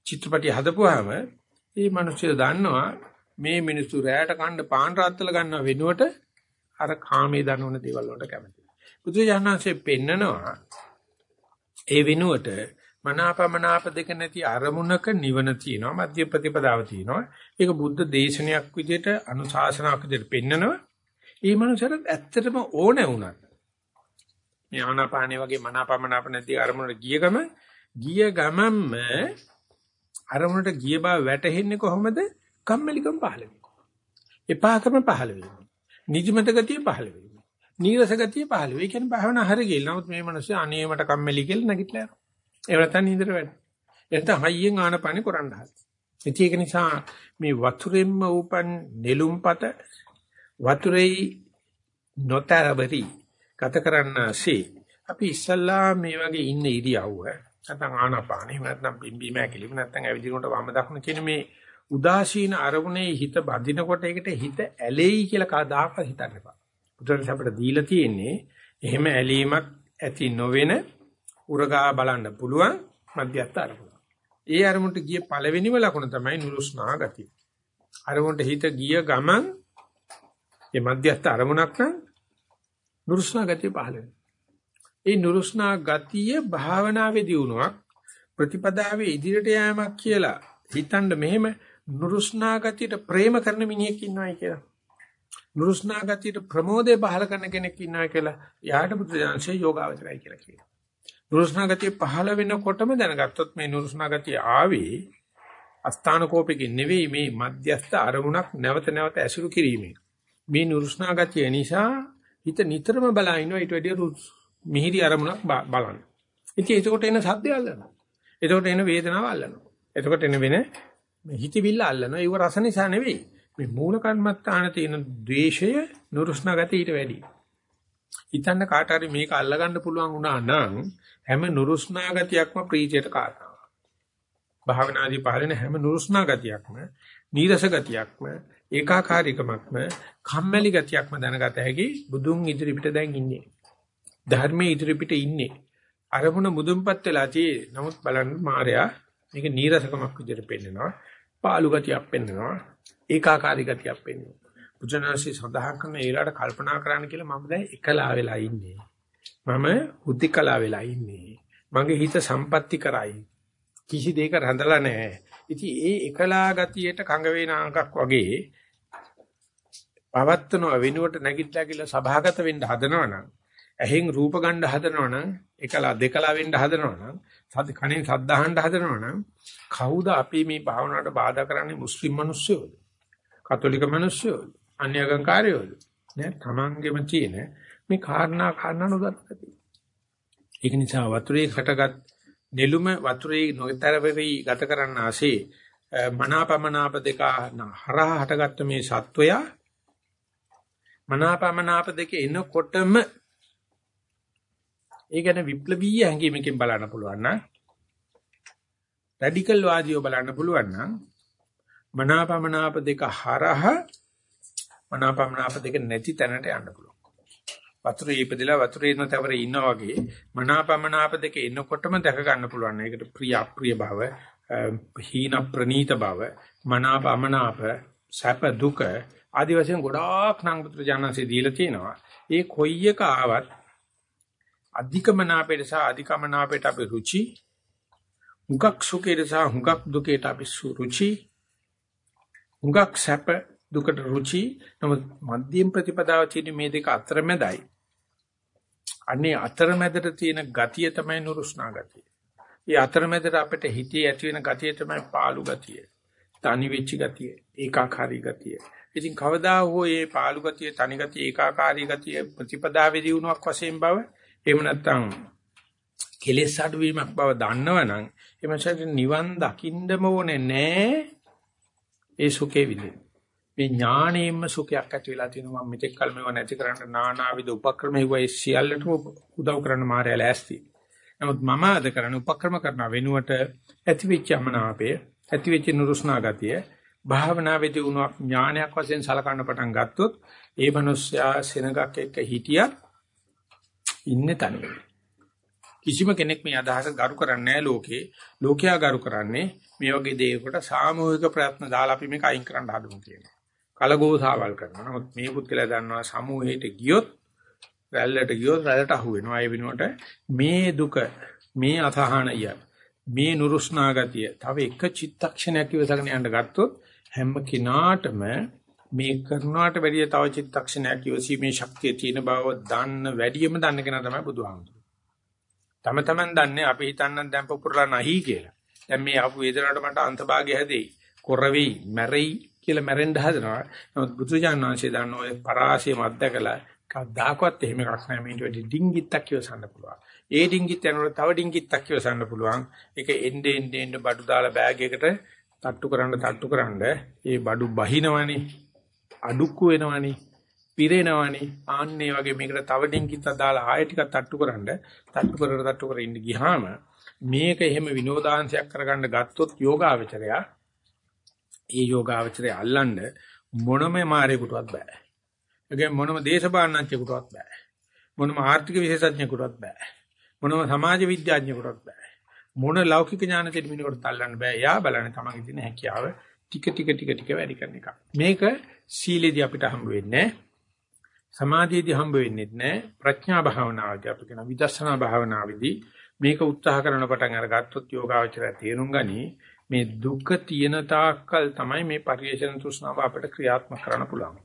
චිත්‍රපටි හදපුවාම මේ මිනිස්සු දන්නවා මේ මිනිස්සු රැයට කන්න පාන් රාත්තල ගන්නව වෙනුවට අර කාමයේ දනවන දේවල් වලට කැමතියි. බුදුජානනාංශයේ පෙන්නනවා ඒ වෙනුවට මනාපමනාප දෙක නැති අරමුණක නිවන තියෙනවා මධ්‍ය ප්‍රතිපදාව තියෙනවා. ඒක බුද්ධ දේශනයක් විදිහට අනුශාසනාවක් විදිහට පෙන්නනවා. ඒ මනුස්සයරත් ඇත්තටම ඕන වුණත් මේ ආනාපානේ වගේ මනාපමනාප නැති අරමුණට ගිය ගම ගිය ගමම්ම අරමුණට ගිය බව වැටහෙන්නේ කොහොමද? කම්මැලිකම පහළ වෙනවා. එපාකම පහළ වෙනවා. නිදිමත ගතිය පහළ වෙනවා. නීරස ගතිය පහළ වෙනවා. ඒ කියන්නේ භාවනා හරිය ගිහලා. නමුත් මේ මිනිස්සු අනේ මට කම්මැලි කියලා නැගිටලා යනවා. ඒ නැත්තම් නින්දට වැටෙනවා. එතන හයියෙන් ආනපනෙ කරන්න හදනවා. ඒක නිසා මේ වතුරෙන්ම උපන් නෙළුම්පත වතුරේ නොතරබරි ගත කරන්නාසේ අපි ඉස්සල්ලා මේ වගේ ඉන්න ඉරියව්ව නැත්නම් ආනාපානෙ නැත්නම් බිම්බීම ඇකිලිම නැත්නම් ඇවිදිනකොට වම දකුණ කියන මේ උදාසීන අරමුණේ හිත බඳිනකොට ඒකට හිත ඇලෙයි කියලා කවදාකවත් හිතන්න එපා. බුදුරජාණන් අපිට දීලා තියෙන්නේ එහෙම ඇලීමක් ඇති නොවෙන උරගා බලන්න පුළුවන් මධ්‍යස්ථ අරමුණ. ඒ අරමුණට ගිය පළවෙනිම ලකුණ තමයි නුරුස්නා ගතිය. අරමුණට හිත ගිය ගමන් මේ මධ්‍යස්ථ අරමුණක් නම් නුරුස්නා ගතිය පහළ වෙනවා. ඒ නුරුස්නා ගතිය භාවනාවේ දියුණුවක් ප්‍රතිපදාවේ ඉදිරියට යෑමක් කියලා හිතන්න මෙහෙම නුරුස්නා ගතියට ප්‍රේම කරන මිනිහෙක් ඉන්නවයි කියලා. නුරුස්නා ගතියට ප්‍රමෝදේ පහල කරන කෙනෙක් ඉන්නවා කියලා යාට බුදුදහමේ යෝගාවචරයි කියලා කියනවා. නුරුස්නා ගතිය පහල වෙනකොටම දැනගත්තොත් මේ නුරුස්නා ගතිය ආවේ අස්ථාන කෝපෙකින් නෙවෙයි මේ මධ්‍යස්ථ අරමුණක් නැවත නැවත ඇසුරු කිරීමෙන්. මේ නුරුස්නා ගතිය නිසා හිත නිතරම බලා ඉන්නවා ඊට වැඩිය මිහිරි අරමුණක් බලන්න. ඉතින් එතකොට එන සද්දය අල්ලනවා. එතකොට එන වේදනාව අල්ලනවා. එතකොට එන වෙන හිතවිල්ල අල්ලනවා. ඒව රස නිසා නෙවෙයි. මේ මූල කර්මත්තාන තියෙන ද්වේෂය නුරුස්නා ගතිය ඊට වැඩි. හිතන්න කාට හරි මේක අල්ලගන්න පුළුවන් වුණා නම් හැම නුරුස්නා ගතියක්ම ප්‍රීතියට කාරණාවක්. භාවනාදී පහළෙන හැම නුරුස්නා ගතියක්ම නීරස ගතියක්ම ඒකාකාරීකමක්ම කම්මැලි ගතියක්ම දැනගත හැකි බුදුන් ඉදිරි පිට දැන් ඉන්නේ. ධර්මයේ ඉදිරි පිට ඉන්නේ. අරමුණ මුදුන්පත් වෙලා තියෙන්නේ. නමුත් බලන්න මායя මේක නීරසකමක් විදිහට පෙන්නනවා. පාළු ගතියක් පෙන්නනවා. ඒකාකාරී ගතියක් පෙන්නනවා. බුදුනාසි සඳහන් කරන ඒලාට කල්පනා කරන්න කියලා මම දැන් එකලා වෙලා ඉන්නේ. මම හුද්ධිකලා වෙලා ඉන්නේ. මගේ හිත සම්පatti කරයි. කිසි දෙයක රැඳලා නැහැ. ඉතින් ඒ එකලා ගතියට කඟ වේනාංකක් වගේ පවත්තන වෙනුවට නැගිටලා කියලා සභාගත වෙන්න හදනවනම් ඇහෙන් රූප ගන්න හදනවනම් එකලා දෙකලා වෙන්න හදනවනම් සද්ද කණෙන් සද්ද අහන්න හදනවනම් කවුද අපි මේ භාවනාවට බාධා කරන්නේ? මුස්ලිම් මිනිස්සුයෝද කතෝලික මිනිස්සුයෝද අන්‍යගංකාරයෝද නෑ තමන්ගෙම තියෙන මේ කාරණා කාරණා නොදත්ති ඒක නිසා වතුරේ කටගත් නෙළුම වතුරේ නොතරවරි ගත කරන්න ආසේ මනාපමනාප දෙක හරහා හටගත්ත මේ සත්වයා මනාපමනාප දෙක එනකොටම ඒ ගැන විප්ලවීය හැඟීමකින් බලන්න පුළුවන් නම් රැඩිකල් වාදියෝ බලන්න පුළුවන් නම් මනාපමනාප දෙක හරහා මනාපමනාප දෙක නැති තැනට යන්න පුළුවන්. වතුරේ ඉපදලා වතුරේ ඉන්න තවරේ ඉන්නා වගේ මනාපමනාප දෙක එනකොටම දැක ගන්න පුළුවන්. ඒකට ප්‍රිය අප්‍රිය භව, හීන ප්‍රනීත භව, මනාපමනාප, සැප දුක ආදි වශයෙන් ගොඩාක් නම් පුත්‍ර ජානන්සේ දීලා තියෙනවා. ඒ කොයි එක ආවත් අධිකමනාපයට සහ අධිකමනාපයට අපි රුචි හුඟක් සුඛයට සහ හුඟක් දුකයට අපි රුචි හුඟක් සැප දුකට රුචි නමුත් මධ්‍යම ප්‍රතිපදාව තියෙන මේ දෙක අතරමැදයි අනේ අතරමැදට තියෙන ගතිය තමයි නුරුස්නා ගතිය. ඒ අතරමැදට අපිට හිතේ ඇති වෙන ගතිය තමයි පාළු ගතිය. තනි වෙච්ච ගතිය, ඒකාකාරී ගතිය. ඉතින් කවදා හෝ මේ පාළු ගතිය, තනි ගතිය, ඒකාකාරී ගතිය ප්‍රතිපදාවේදී වුණාක් වශයෙන් බව එහෙම නැත්නම් කෙලෙස් අඩුවීමක් බව දන්නවනම් එමසට නිවන් දකින්නම ඕනේ නෑ ඒ සුඛේ විඳින්න. මේ ඥාණයෙන්ම සුඛයක් ඇති වෙලා තියෙනවා මම මෙතෙක් කල මේව නැති කරන්න නානාවිද උපක්‍රම හේවයි සියල්ලටම උදව් කරන්න මායя ලෑස්ති. නමුත් මම අද කරන උපක්‍රම කරන වෙනුවට ඇතිවෙච්ච අමනාපය, ඇතිවෙච්ච නුරුස්නා ගතිය, භාවනාවේදී උණක් ඥානයක් වශයෙන් සලකන්න පටන් ගත්තොත් ඒ මනුස්සයා සෙනගක් එක්ක හිටියත් ඉන්නේ තනියම. කිසිම කෙනෙක් මේ අදහස ගරු කරන්නේ නැහැ ලෝකේ. ලෝකයා ගරු කරන්නේ මේ වගේ දේයකට සාමූහික ප්‍රයත්න දාලා අපි මේක අයින් කරන්න හදමු කියනවා. කලගෝසාවල් කරනවා. නමුත් මේ පුත්කලා දන්නවා සමූහයට ගියොත් රැල්ලට ගියොත් රැල්ලට අහු වෙනවා. ඒ වෙනුවට මේ දුක, මේ අසහනය, මේ නුරුස්නා ගතිය තව එක චිත්තක්ෂණයක් ඉවසගෙන යන්න ගත්තොත් හැම කිනාටම මේ කරනාට වැඩිය තව චිත්තක්ෂණයක් ඉවසීමේ ශක්තිය තියෙන බව දන්න වැඩියම දන්න කෙනා තමයි බුදුහාමුදුරුවෝ. තම තමන් දන්නේ අපි හිතන්නන් දැන් පුපුරලා නැහි කියලා. දැන් මේ ආපු වේදනාවට මට අන්තභාගය හැදෙයි. කොරවි, මැරෙයි කියලා මැරෙන්න හදනවා. නමුත් බුදුජානනාංශය දන්න ඔය පරාසය මැද්දකලා කවදාකවත් එහෙම එකක් නැහැ මේට වැඩි ඩිංගිත්තක් ඉවසන්න පුළුවන්. ඒ ඩිංගිත් යනකොට තව ඩිංගිත්තක් ඉවසන්න පුළුවන්. ඒක එnde ende ende බඩු දාලා බෑග් එකට තට්ටු කරන්න තට්ටු කරන්න ඒ බඩු බහිනවනේ අඩුක්කු වෙනවනේ පිරෙනවනේ ආන්නේ වගේ මේකට තව ඩිංකිත් දාලා ආයෙ ටිකක් තට්ටු කරන්න තට්ටු කර තට්ටු කර ඉන්න ගියාම මේක එහෙම විනෝදාංශයක් කරගන්න ගත්තොත් යෝගාවචරය ඒ යෝගාවචරය අල්ලන්න මොනම මාරේකටවත් බෑ. ඒකෙන් මොනම දේශපාලනඥයෙකුටවත් බෑ. මොනම ආර්ථික විශේෂඥයෙකුටවත් බෑ. මොනම සමාජ විද්‍යාඥයෙකුටවත් බෑ. මොන ලෞකික ඥාන දෙමිනෙකුට තල්ලන්න බෑ. යා බලන්නේ තමන්ගේ තියෙන හැකියාව ටික ටික ටික ටික වැඩි කරන එක. මේක සීලේදී අපිට හම්බ වෙන්නේ සමාධියේදී හම්බ වෙන්නේ නැහැ. ප්‍රඥා භාවනාවදී අපි කියන විදර්ශනා භාවනාවේදී මේක උත්සාහ කරන පටන් අරගත්තොත් යෝගාවචරය තේරුම් ගනි මේ දුක තියෙන තාක්කල් තමයි මේ පරිේශන තෘෂ්ණාව අපිට ක්‍රියාත්මක කරන්න පුළුවන්.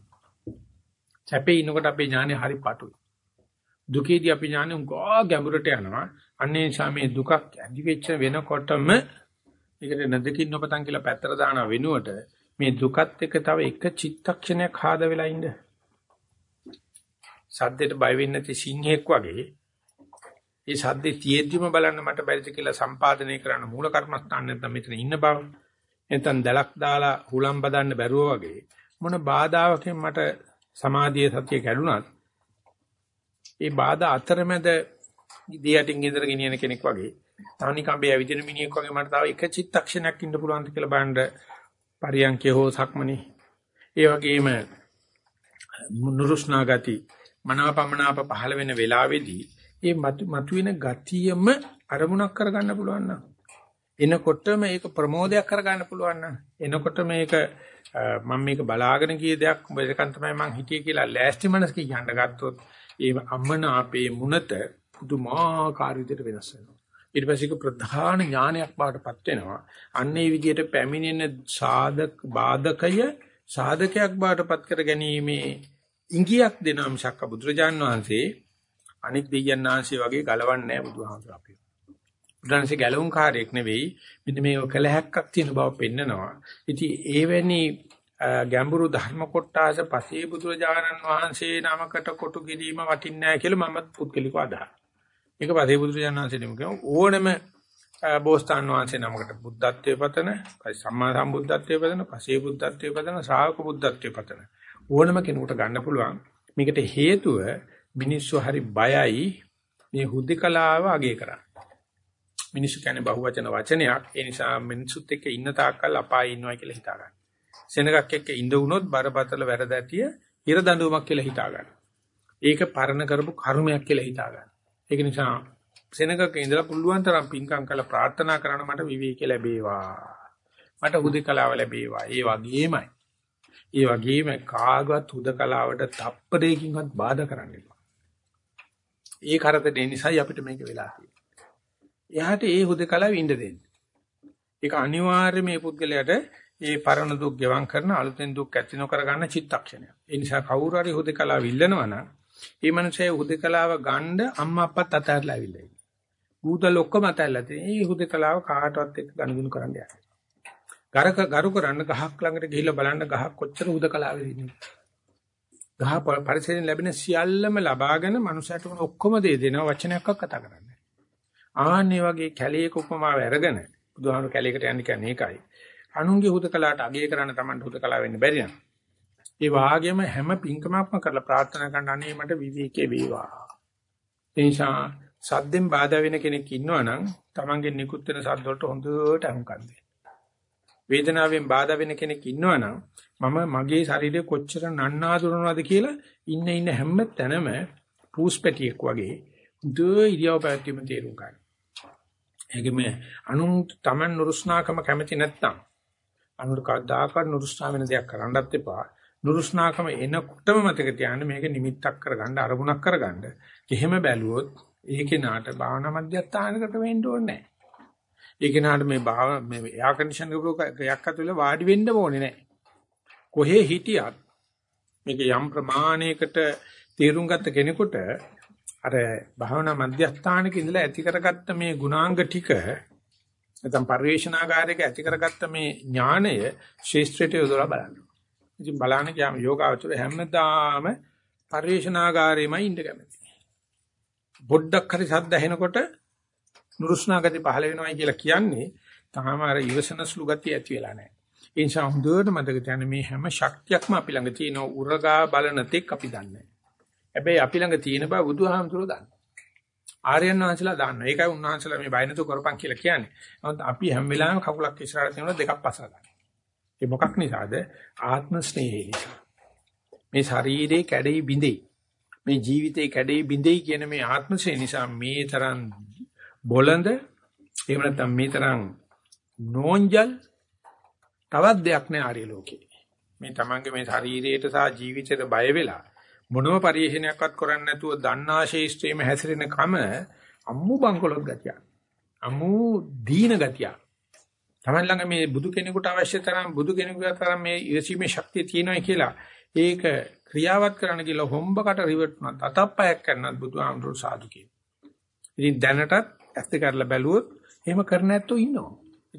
සැපේ ඉන්නකොට අපේ ඥානෙ හරි පාටුයි. දුකේදී අපි ඥානෙ උගා ගැඹුරට යනවා. අන්නේ නිසා මේ දුකක් ඇති වෙච්ච වෙනකොටම ඒකට නැදකින් නොපතන් කියලා පැත්තට දාන වෙනුවට මේ දුකත් එක්ක තව එක චිත්තක්ෂණයක් ආද වෙලා ඉන්න. සද්දෙට බය වෙන්නේ නැති සිංහෙක් වගේ ඒ සද්දේ තියෙද්දිම බලන්න මට බැරිද කියලා සම්පාදනය කරන්න මූල කර්මස්ථාන නැත්නම් මෙතන ඉන්න බව. නැත්නම් දැලක් දාලා හුලම් බදන්න බැරුව වගේ මොන බාධාවකින් මට සමාධිය සතිය කැඩුනත් ඒ බාධා අතරමැද ඉදියටින් ගෙදර ගෙනියන කෙනෙක් වගේ. තවනි කම්බේ ඇවිදින මිනිහෙක් වගේ මට තව එක චිත්තක්ෂණයක් ඉන්න පුළුවන්ද කියලා බලන්න පරියන්කේ හෝ සක්මනේ. ඒ වගේම නුරුස්නා ගති මනාපමනාප පහළ වෙන වෙලාවේදී ඒ මතුවෙන ගතියම අරමුණක් කරගන්න පුළුවන් නම්. එනකොටම මේක ප්‍රමෝදයක් කරගන්න පුළුවන් නම්. එනකොට මේක මම මේක බලාගෙන ගිය දෙයක් උඹ එකන් තමයි මං හිතියේ කියලා ලෑස්ති මනසක කියන්න ගත්තොත් ඒ අම්මන අපේ මුනත පුදුමාකාර විදිහට වෙනස් වෙනවා ඊට පස්සේ ඒක ප්‍රධාන ඥානයක් බවටපත් වෙනවා අන්න ඒ විදිහට පැමිණෙන සාධක බාධකය සාධකයක් බවටපත් කර ගැනීමේ ඉඟියක් දෙනා මිසක් බුදුරජාන් වහන්සේ අනික් දෙයයන් ආංශය වගේ ගලවන්නේ නැහැ බුදුහාමුදුර අපිව. බුදුන්සේ ගැලවුම් කාර්යයක් නෙවෙයි මෙන්න මේ කලහක්ක් තියෙන බව පෙන්නනවා. ඉතින් ඒවැනි ගැඹුරු ධර්ම කොටාස පසේ බුදුරජාණන් වහන්සේ නමකට කොටු කිරීම වටින්නේ නැහැ කියලා මම පුද්ගලිකව අදහනවා. මේක පසේ බුදුරජාණන් වහන්සේ නෙමෙයි ඕනම බෝසතාන් වහන්සේ නමකට බුද්ධත්වයේ පතන, සම්මා සම්බුද්ධත්වයේ පතන, පසේ බුද්ධත්වයේ පතන, ශ්‍රාවක බුද්ධත්වයේ පතන ඕනම කෙනෙකුට ගන්න පුළුවන්. මේකට හේතුව මිනිස්සු හරි බයයි මේ හුදකලාව අගය කරන්න. මිනිස්සු කියන්නේ බහුවචන වචනයක්. ඒ නිසා මිනිසුත් එක්ක ඉන්න තාක්කල් අපායේ ඉන්නවා කියලා හිතා ගන්න. සෙනගක් එක්ක ඉඳ වුණොත් බරපතල වැරද ඇතිය ඉර දඬුවමක් කියලා හිතා ගන්න. ඒක පරණ කරපු කර්මයක් කියලා හිතා ගන්න. ඒක නිසා සෙනගක ඉඳලා පුළුවන් තරම් පින්කම් කළ ප්‍රාර්ථනා කරන මට විවේක ලැබේවා. මට හුදකලාව ලැබේවා. ඒ වගේමයි. ඒ වගේම කාගවත් හුදකලාවට තප්පරයකින්වත් බාධා කරන්න එපා. ඒ කරදරේ නිසායි අපිට මේක වෙලා තියෙන්නේ. එයාට ඒ හුදකලාව ඉන්න දෙන්න. ඒක අනිවාර්යයෙන් මේ පුද්ගලයාට ඒ පරණ දුක් ගෙවම් කරන අලුතෙන් දුක් ඇති නොකර ගන්න චිත්තක්ෂණයක්. ඒ නිසා කවුරු හරි හුදකලාව ඉල්ලනවා නම් ඒ මනුස්සයා හුදකලාව ගන්න අම්මා අප්පත් අතහැරලා ඇවිල්ලා ඉන්නේ. භූතල ඔක්කොම අතහැරලා තියෙන. මේ හුදකලාව කාටවත් එක්ක ගනුදෙනු කරන්න යන්නේ. ගරක ගරු කරන්න ගහක් ළඟට ගිහිල්ලා බලන්න ගහක් කොච්චර හුදකලාවේ ඉන්නේ. ගහ පරිසරයෙන් ලැබෙන සියල්ලම ලබාගෙන මනුස්සයට උන ඔක්කොම දේ දෙනවා වචනයක්වත් කතා කරන්නේ. ආන්නේ වගේ කැලේක උපමාව අරගෙන බුදුහාමුදුර කැලේකට යන්න කියන්නේ ඒකයි. අනුන්ගේ හුදකලාට අගය කරන්න Tamanට හුදකලා වෙන්න බැරි නම්. ඒ වාගේම හැම පින්කමක්ම කරලා ප්‍රාර්ථනා කරන අනේ මට විවේකේ වේවා. ඒ නිසා සද්දෙන් බාධා වෙන කෙනෙක් ඉන්නවා නම් Tamanගේ නිකුත් වෙන සද්ද වලට හොඳට අහුම්කම් දෙන්න. වේදනාවෙන් බාධා වෙන කෙනෙක් ඉන්නවනම් මම මගේ ශරීරය කොච්චර නන්නාඳුනනවද කියලා ඉන්න ඉන්න හැම තැනම පූස්පැටියෙක් වගේ දුර ඉරියව් පැවැත්වීම තේරුම් ගන්න. ඒකෙම අනුන් Taman නුරුස්නාකම කැමති නැත්නම් අනුර කවදාකවත් නුරුස්නා වෙන දෙයක් කරන්නත් එපා. නුරුස්නාකම එනකොටම මතක තියාගන්න මේක නිමිත්තක් කරගන්න අරමුණක් කරගන්න. එහෙම බැලුවොත් ඒකේ නාට භාවනා මධ්‍යස්ථානකට වෙන්න ඕනේ නැහැ. ඒ කෙනාට මේ භාව මේ එයා කන්ඩිෂන් එකක් අතුල වාඩි වෙන්න ඕනේ නැහැ. කොහේ හිටියත් මේක යම් ප්‍රමාණයකට තේරුම් ගත්ත කෙනෙකුට අර භාවනා මධ්‍යස්ථානක ඉඳලා ඇති කරගත්ත මේ ගුණාංග ටික නැත්නම් පරිවේශනාකාරයක ඇති කරගත්ත මේ ඥාණය ශේෂ්ත්‍රයට යොදලා බලන්න. ඉතින් බලන්න කියම යෝගාවචර හැමදාම පරිවේශනාකාරයමයි ඉඳ කැමති. පොඩ්ඩක් හරි සද්ද ඇහෙනකොට නුරුස්නා ගති පහළ වෙනවයි කියලා කියන්නේ තාම අර ඉවසනස්ලු ගතිය ඇති වෙලා නැහැ. ඒ නිසා හොඳට මතක තියාගන්න මේ හැම ශක්තියක්ම අපි ළඟ තියෙන උරගා බලන තෙක් අපි දන්නේ. හැබැයි අපි ළඟ තියෙන බව බුදුහාමුදුරුවෝ දන්නවා. ආර්යයන් වහන්සේලා දන්නවා. ඒකයි උන්වහන්සේලා මේ බය නැතුව කරපන් කියලා කියන්නේ. නමුත් අපි හැම වෙලාවෙම කකුලක් ඉස්සරහට තියනවා දෙකක් පස්සට ගන්න. ඒ මොකක් නිසාද? ආත්ම ස්නේහය නිසා. මේ ශරීරේ කැඩෙයි බිඳෙයි. මේ ජීවිතේ කැඩෙයි බිඳෙයි කියන මේ ආත්ම නිසා මේ තරම් බොළඳ එහෙම නැත්නම් මේ තරම් නෝන්ජල් තවත් දෙයක් නෑ ආර්ය ලෝකේ. මේ තමන්ගේ මේ ශරීරයට සහ ජීවිතයට බය වෙලා මොනම පරිශීලනයක්වත් කරන්නේ නැතුව දන්නා ශේෂ්ත්‍රයේම හැසිරෙන කම අම්මු බංකොලොත් ගතිය. අම්මු දීන ගතිය. තමන් ළඟ මේ බුදු කෙනෙකුට අවශ්‍ය තරම් බුදු කෙනෙකුට තරම් මේ ඉරසීමේ ශක්තිය තියෙනවා කියලා ඒක ක්‍රියාවත් කරන්න කියලා හොම්බකට රිවර්ට් වුණත් අතප්පයක් කරනත් බුදුහාමුදුරු සාදු කියන. ඉතින් දැනටත් ඇත්ත කරලා බැලුවොත් එහෙම කර නැත්තෝ ඉන්නවා.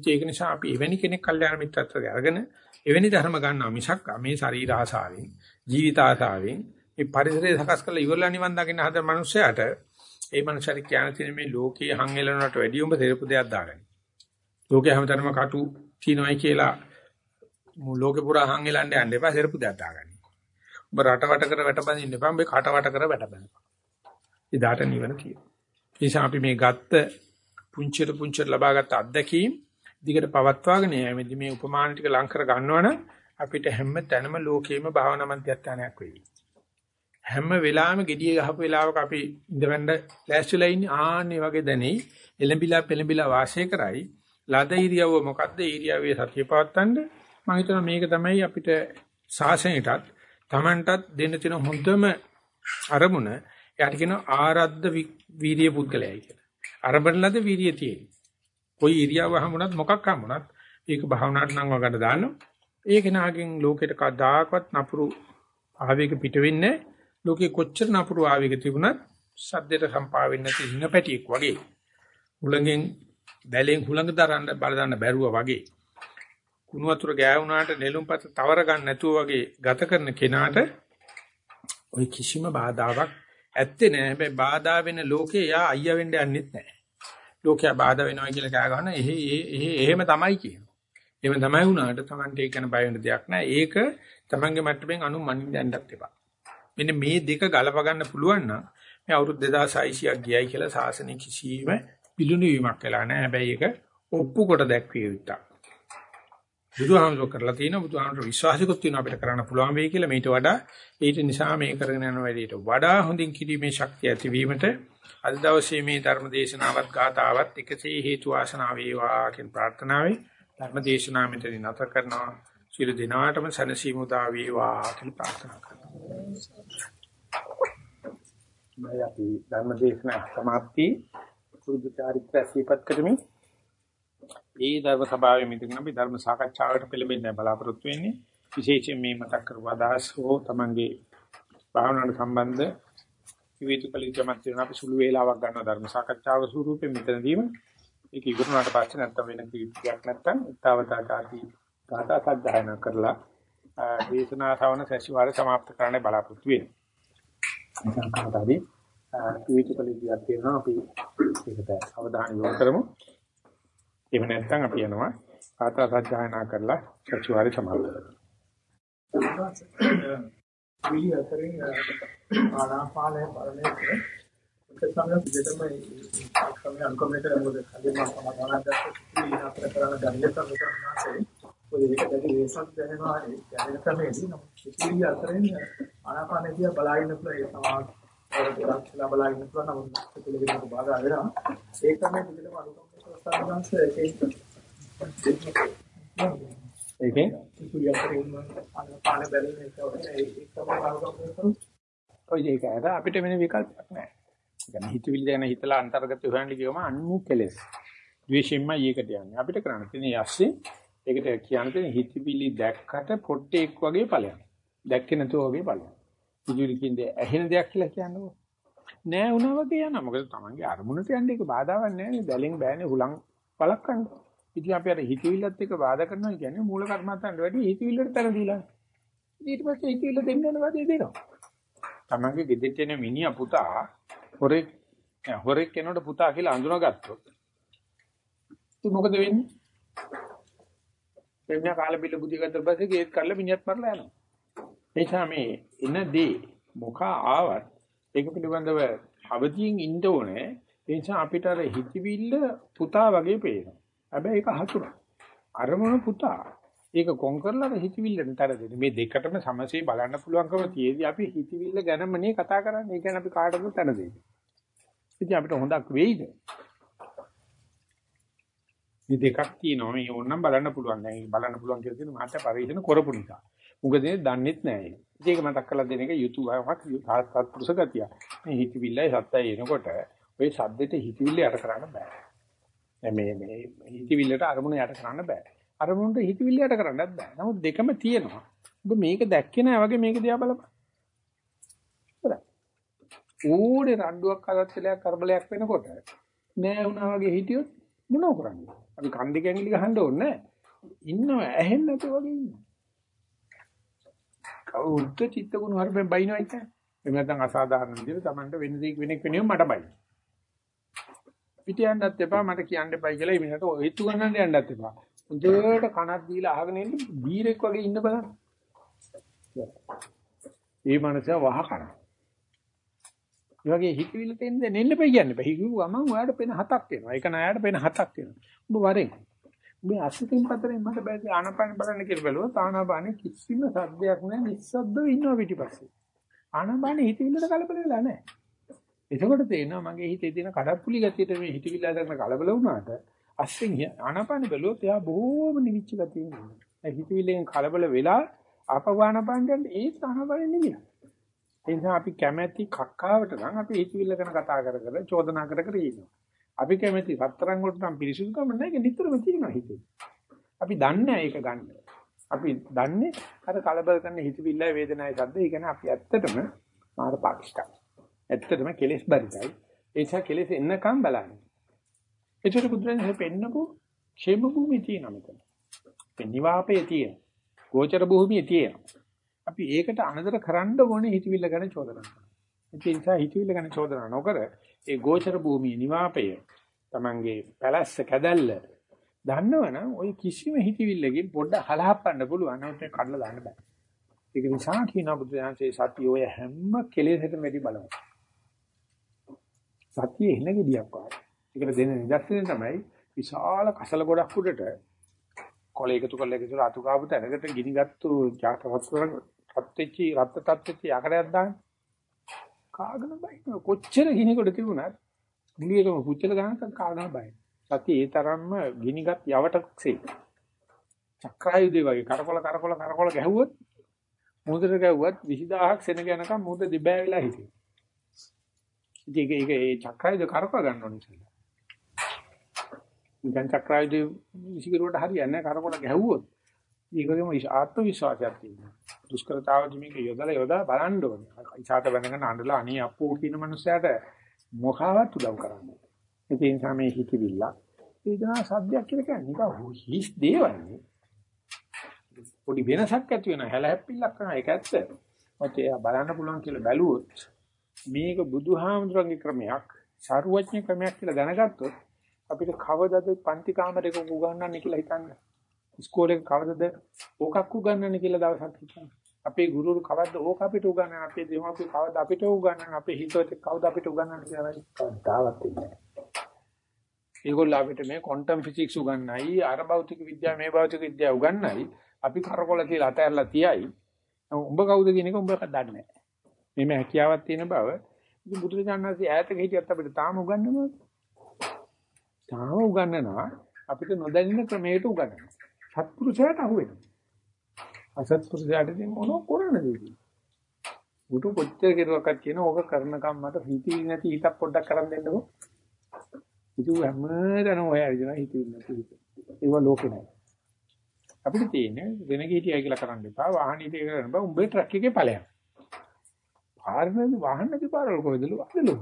ඒක නිසා අපි එවැනි කෙනෙක් කල්යාණ මිත්‍රත්වයට අරගෙන එවැනි ධර්ම ගන්නවා මිසක් මේ ශරීර ආසාවෙන් ජීවිත ආසාවෙන් මේ පරිසරය සකස් කරලා ඉවරලා නිවන් දකින්න හදන මනුස්සයාට ඒ මනුස්සයාට කියන තියෙන මේ ලෝකයේ හං එලනට වැඩිය උඹ තෙරපු දෙයක් දාගන්න. ලෝකයේ හැමතැනම කටු තියනවායි කියලා ලෝකේ පුරා හං එලන්න යන්න එපා සෙරපු දෙයක් දාගන්න. ඔබ රටවට කර වැටබඳින්න එපා. ඔබ කටවට කර වැටබඳින්න. ඉදාට නිවන තියෙනවා. ඒ නිසා අපි මේ ගත්ත පුංචිට පුංචිට ලබාගත් අත්දැකීම් දිගට පවත්වාගෙන යෑමේදී මේ උපමාන ටික ලං කර ගන්නවනම් අපිට හැම තැනම ලෝකේම භාවනා මධ්‍යස්ථානයක් වෙයි. හැම වෙලාවෙම gediye ගහපු වෙලාවක අපි ඉඳවන්න ලෑස්තිලා ඉන්නේ ආන්නේ වගේ දැනෙයි. එලඹිලා පෙලඹිලා වාසය කරයි. ලද ඉරියව්ව මොකද්ද? ඉරියව්වේ සතිය පවත්තන්න මම හිතනවා මේක තමයි අපිට සාසනයටත් Tamanටත් දෙන්න තියෙන හොඳම අරමුණ. එයාට කියනවා ආරද්ධ වීර්ය පුද්ගලයයි කියලා. අරබන ලද වීර්ය තියෙයි. කොයි ඉරියව්ව හමුණත් මොකක් හමුණත් ඒක භාවනාවට නම් වගන්න දානවා. ඒක නාගෙන් ලෝකෙට කදාකවත් නපුරු ආවේග පිට වෙන්නේ ලෝකේ කොච්චර නපුරු ආවේග තිබුණත් සද්දයට සම්පා වෙන්නේ නැති ඉන්න පැටියෙක් වගේ. හුලඟෙන් බැලෙන් හුලඟ දරන්න බල දාන්න බැරුවා වගේ. කුණු වතුර ගෑවුනාට නෙළුම්පත තවර ගන්න නැතුව වගේ ගත කරන කෙනාට ওই කිසිම බාධාවක් ඇත්තේ නෑ. හැබැයි බාධා වෙන ලෝකේ යා අයියා වෙන්න යන්නෙත් නෑ. ලෝකයා බාධා වෙනවා කියලා කෑ ගන්න එහෙ එහෙ එහෙම තමයි කියනවා. එහෙම තමයි වුණාට Tamante ඒක ගැන බය වෙන දෙයක් නෑ. ඒක Tamange මට්ටමින් අනු මනින්න යන්නත් එපා. මෙන්න මේ දෙක ගලප ගන්න පුළුවන් නම් මේ අවුරුදු 2600ක් ගියයි කියලා සාසනෙ කිසිම පිළුණු වීමක් වෙලා නැහැ. හැබැයි ඒක ඔප්පු කොට දැක්විය යුතුයි. බුදුහාමුදුරුවෝ කරලා තියෙනවා බුදුහාමුදුරුවෝ විශ්වාසිකුත් තියෙනවා අපිට කරන්න පුළුවන් වෙයි කියලා මේට වඩා ඊට නිසා මේ කරගෙන යන වැඩේට වඩා හොඳින් කිරීමේ ශක්තිය ඇතිවීමට අද දවසේ මේ ධර්ම දේශනාවත් ගාතාවත් එකසේ හේතු වාසනා වේවා කියන ප්‍රාර්ථනාවයි ධර්ම දේශනාව මෙතන නැත කරනවා සියලු දිනාටම සනසීමු දා වේවා කියලා ප්‍රාර්ථනා කරනවා. මම අපි ධර්ම දේශනා සමාප්ති පුරුදු චාරිත්‍ර සීපත් කරමින් මේ ධර්ම සභාවේ මිදුන අපි ධර්ම සාකච්ඡාවකට පෙළඹෙන්න බලාපොරොත්තු වෙන්නේ විශේෂයෙන් මේ මතක් කරුව අදහස් හෝ තමන්ගේ භාවනාවට සම්බන්ධ විවිධ කලිකමත් වෙන අපි සුළු වේලාවක් ගන්න ධර්ම සාකච්ඡාවක ස්වරූපෙ මෙතනදීම ඒක ඉවරනාට පස්සේ නැත්තම් වෙන කිසියක් නැත්තම් ඊතාවතාකාදී ගාථා සජ්ජායන කරලා දේශනා ශ්‍රවණ සැසිවාරය સમાપ્ત කරන්න බලාපොරොත්තු වෙනවා. සංකල්පතාවදී විවිධ කලිකයක් තියෙනවා අපි ඒකට අවධානය යොමු කරමු. එහෙම නැත්නම් අපි යනවා ආතා සත්‍යයනා කරලා සත්‍යවාරි සමාප්ත කරනවා.
විලි අතරින් ආනාපානය පරණය එක සමයක් දෙතම සමය අන්කමෙට මොකද කලින් මම සමාදානයක් දැක්කේ ඉතින් අපිට කරන්න ගන්නේ තමයි ඔය එක දැකි වේසක් දැනෙනවා ඒ දැනෙන ක්‍රමයේදී නම් විලි අතරින් ආනාපානය දිහා බලාගෙන ඉන්න ඒ සමාධි ගොඩක් වෙලා බලාගෙන ඉන්නවා නම් පිළිවෙලකට බාධා වෙනවා ඒ ක්‍රමයේ පිළිවෙලම අනුකම්ප
ඒකෙන් ඔය ඒක ඇර අපිට වෙන විකල්පයක් නැහැ. يعني හිතවිලි දැන හිතලා අන්තර්ගත හොයන්න ගියම අන්නු කෙලස්. ද්වේෂයෙන්මයි ඒකට යන්නේ. අපිට කරන්න තියෙන්නේ යස්සේ ඒකට කියන්න තියෙන හිතවිලි දැක්කට පොට්ටෙක් වගේ ඵලයක්. දැක්කේ නැතුව වගේ ඵලයක්. හිතවිලි කියන්නේ ඇහෙන දෙයක් කියලා කියන්නේ. නෑ වුණා වගේ යනවා. මොකද තමන්ගේ අරමුණට යන්නේ ඒක බාධාවක් නෑනේ. දැලෙන් බෑනේ හුලං බලක්කන්න. ඉතින් අපි අර හිතවිල්ලත් එක්ක බාධා කරනවා කියන්නේ මූල කර්මත්තන්ට වැඩි හිතවිල්ලට තර දීලා. ඊට පස්සේ හිතවිල්ල දෙන්න යන වාදේ දෙනවා. තමන්ගේ ගෙදෙට්ට එන මිනිහා පුතා හොරෙක් හොරෙක් කෙනෙකුට පුතා කියලා අඳුනගත්තොත් ඉතින් මොකද වෙන්නේ? එන්න කාල බිල බුද්ධි ගත්ත පස්සේ ගේත් කරලා මිනිහත් මරලා යනවා. එනිසා මේ එන දේ මොකක් ආවත් ඒක පිළිබඳව අවදියෙන් ඉන්න ඕනේ. ඒ නිසා අපිට අර හිතවිල්ල පුතා වගේ පේනවා. හැබැයි ඒක හතුරක්. අරමුණ පුතා. ඒක කොන් කරලා හිතවිල්ලට තර දෙන්න. මේ දෙකටම සමසේ බලන්න පුළුවන්කම තියේදී අපි හිතවිල්ල ගැනම නේ කතා කරන්නේ. ඒ කියන්නේ අපි කාටද තන දෙන්නේ. ඉතින් අපිට හොඳක් වෙයිද? මේ දෙකක් තියෙනවා. මේ ඕනනම් බලන්න පුළුවන්. දැන් බලන්න පුළුවන් කියලා කියන මාත් පරිශන කරපු නිසා. මොකද දන්නේත් නැහැ. ඒක මතක් කරලා දෙන එක යුතුයමක් සත්පුරුෂ ගතිය. මේ හිතවිල්ලයි සත්‍යය එනකොට ওই සද්දෙට හිතවිල්ල යට කරන්න බෑ. මේ මේ හිතවිල්ලට අරමුණ යට කරන්න බෑ. අරමුණට හිතවිල්ල යට කරන්නත් බෑ. නමුත් දෙකම තියෙනවා. ඔබ මේක දැක්කේ නෑ වගේ මේක දිහා බලපන්. ඕනේ රණ්ඩුවක් අදත්තලයක් කරබලයක් වෙනකොට නෑ වුණා වගේ හිටියොත් මොනව කරන්නේ? අපි කන් දෙක ඇඟිලි ගහන්න ඕනේ නෑ. ඉන්නව ඇහෙන්නේ නැතුව වගේ ඉන්නවා. කවුරුත් චිත්ත ගුණ හර්පෙන් බයිනවා ඉතින්. එහෙම නැත්නම් අසාධාරණ විදිහට Tamanට වෙන දෙයක් වෙනෙක් වෙනියම මට බයි. පිට යන්නත් එපා මට කියන්න එපයි කියලා එමිනට හේතු ගන්නන්න යන්නත් එපා. උදේට කනක් දීලා අහගෙන ඉන්න බීරෙක් වගේ ඉන්න බලන්න. ඒ මනස වහ කරනවා. ඒ වගේ හිතවිල්ල තෙන්ද නෙන්න බෑ කියන්නේ බෑ. හිතුව ගමන් ඔයාලට පෙන හතක් වෙනවා. ඒක නෑයට පෙන හතක් වෙනවා. ඔබ වරෙන්. මේ අසිතින් පතරෙන් මට බෑ ආනපාන බලන්න කියලා බැලුවා. ආනපාන කිසිම සද්දයක් නෑ. නිස්සද්දව ඉන්නවා පිටිපස්සේ. ආනපාන හිතවිල්ලට කලබල වෙලා නෑ. එතකොට තේරෙනවා මගේ හිතේ තියෙන කඩප්පුලි ගතියට මේ හිතවිල්ල හදන්න කලබල වුණාට අස්සෙන් ආනපාන බැලුවොත් එයා බොහෝම නිවිච්ච ගතියින් ඉන්නවා. ඒ හිතවිල්ලෙන් කලබල වෙලා ආපවානපාන යන ඒ ආනපාන නෙමෙයි. ඒ නිසා අපි කැමැති කක්කාවට නම් අපි හිතවිල්ල ගැන කතා කර කර චෝදනා කර කර ඉන්නවා. අපි කැමති රත්තරන් වලට නම් පිරිසිදුකම නැහැ ඒක නිතරම තියෙනවා හිතේ. අපි දන්නේ ඒක ගන්න. අපි දන්නේ අර කලබල කරන හිතවිල්ලයි වේදනයි සද්ද. ඒ කියන්නේ අපි ඇත්තටම මාර පාකිස්තාන. ඇත්තටම කෙලෙස් බරිතයි. ඒ නිසා කෙලෙස් එන්නකම් බලන්න. ඒතර බුදුරජාණන් පෙන්නපු ക്ഷേම භූමිය තියෙනවා මෙතන. පෙන්නිවාපේ තියෙන. ගෝචර භූමිය තියෙනවා. අපි ඒකට අනදර කරන්න ඕනේ හිතවිල්ල ගැන චෝදනා කරනවා. ඒ නිසා හිතවිල්ල ගැන චෝදනා නොකර ඒ ගෝචර භූමියේ නිවාපය Tamange පැලැස්ස කැදැල්ල දන්නවනම් ওই කිසිම හිතවිල්ලකින් පොඩ්ඩ හලහපන්න පුළුවන් නැත්නම් කඩලා දාන්න බෑ. ඒක නිසා කියන බුදුදහමේ සතිය ඔය හැම කෙලෙසටම වැඩි බලවත්. සතිය එන ගෙඩියක් වගේ. ඒකට දෙන නිදර්ශනය තමයි විශාල කසල ගොඩක් උඩට කොළ එකතු කරලා එකතු කරලා අතු කාපු තැනකට ගිනිගත්තු ජාතකවස්තුර රත් වෙච්චි රත් තත් වෙච්චි යකඩයක් දාන්න කාගෙන බයින කොච්චර ගිනි කොට තිබුණත් මුළු එකම පුච්චල ගන්නත් කාගෙන බයින සතිය ඒ තරම්ම ගිනිගත් යවටක්සේ චක්‍රායුධය වගේ කරකොල කරකොල කරකොල ගැහුවොත් මුහුදට ගැහුවත් 20000ක් සෙනග යනකම් මුහුද දෙබෑ වෙලා හිටියේ ඉතින් ඒක ඒක ඒ චක්‍රායුධ කරකව ගන්න ඕනේ ඉතින් නිකන් චක්‍රායුධ විසිකරුවට හරියන්නේ නැහැ. කරකොල ගැහුවොත් ඒකගෙම ආත්ම විශ්වාසයක් තියෙනවා. දුෂ්කරතාවදි මේක යොදලා යොදා බලන්න ඕනේ. ඉසాత බඳගෙන අඬලා අනේ අප්පෝ කියන මනුස්සයාට මොකාවත් උදව් කරන්නේ. ඒ නිසා මේ හිතවිල්ල වේදනා සද්දයක් කියලා කියන්නේ නිකන් හිස් දේවල්නේ. පොඩි වෙනසක් ඇති වෙන හැල හැප්පිල්ලක් කරන එක ඇත්ත. ඔතේ එයා බලන්න පුළුවන් කියලා බැලුවොත් මේක බුදුහාමුදුරන්ගේ ක්‍රමයක්, සාරුවඥ ක්‍රමයක් කියලා දැනගත්තොත් අපිට කවදද පන්ති කාමරයක උගන්වන්නේ කියලා හිතන්නේ. ඉස්කෝලේ කවදද ඕකක් උගන්වන්නේ කියලා දවසක් හිතන්න. අපේ ගුරුවරු කවද්ද ඕක අපිට උගන්වන්නේ? අපේ දෙමාපියෝ කවද්ද අපිට උගන්වන්නේ? අපේ හිතවතේ කවුද අපිට උගන්වන්නේ කියලා කවදාවත් ඉන්නේ ඒගොල්ලෝ අපිට මේ ක්වොන්ටම් ෆිසික්ස් උගන්වයි අර භෞතික විද්‍යාව මේ භෞතික විද්‍යාව උගන්වයි. අපි කරකොල කියලා අතහැරලා තියයි. උඹ කවුද කියන එක උඹ දන්නේ නැහැ. මේ හැකියාවක් තියෙන බව. ඉතින් බුදුරජාණන්සේ ඈතක හිටියත් අපිට තාම උගන්වනවා. තාම උගන්වනවා. අපිට නොදැනෙන ක්‍රමයකට උගන්වනවා සත්පුරුෂයාට අහු වෙනවා. අසත්පුරුෂයාට ඉතින් මොන කරන්නද ඉතින්? උඩු කොච්චර කෙරුවක්වත් කියන ඕක කරනකම් මට හිතී නැති හිතක් පොඩ්ඩක් කරන් දෙන්නකෝ. ඉතින් හැමදාම ඔය හරිදන හිතී නැති හිත. ඒව ලෝකේ නැහැ. අපිට තියෙන්නේ වෙන කීටියයි කියලා කරන්න එපා. වාහන ඉතින් කරන්න බෑ. උඹේ ට්‍රක් එකේ ඵලයක්. පාරනේ වාහන නැති පාරවල කොහෙදලු අදලු.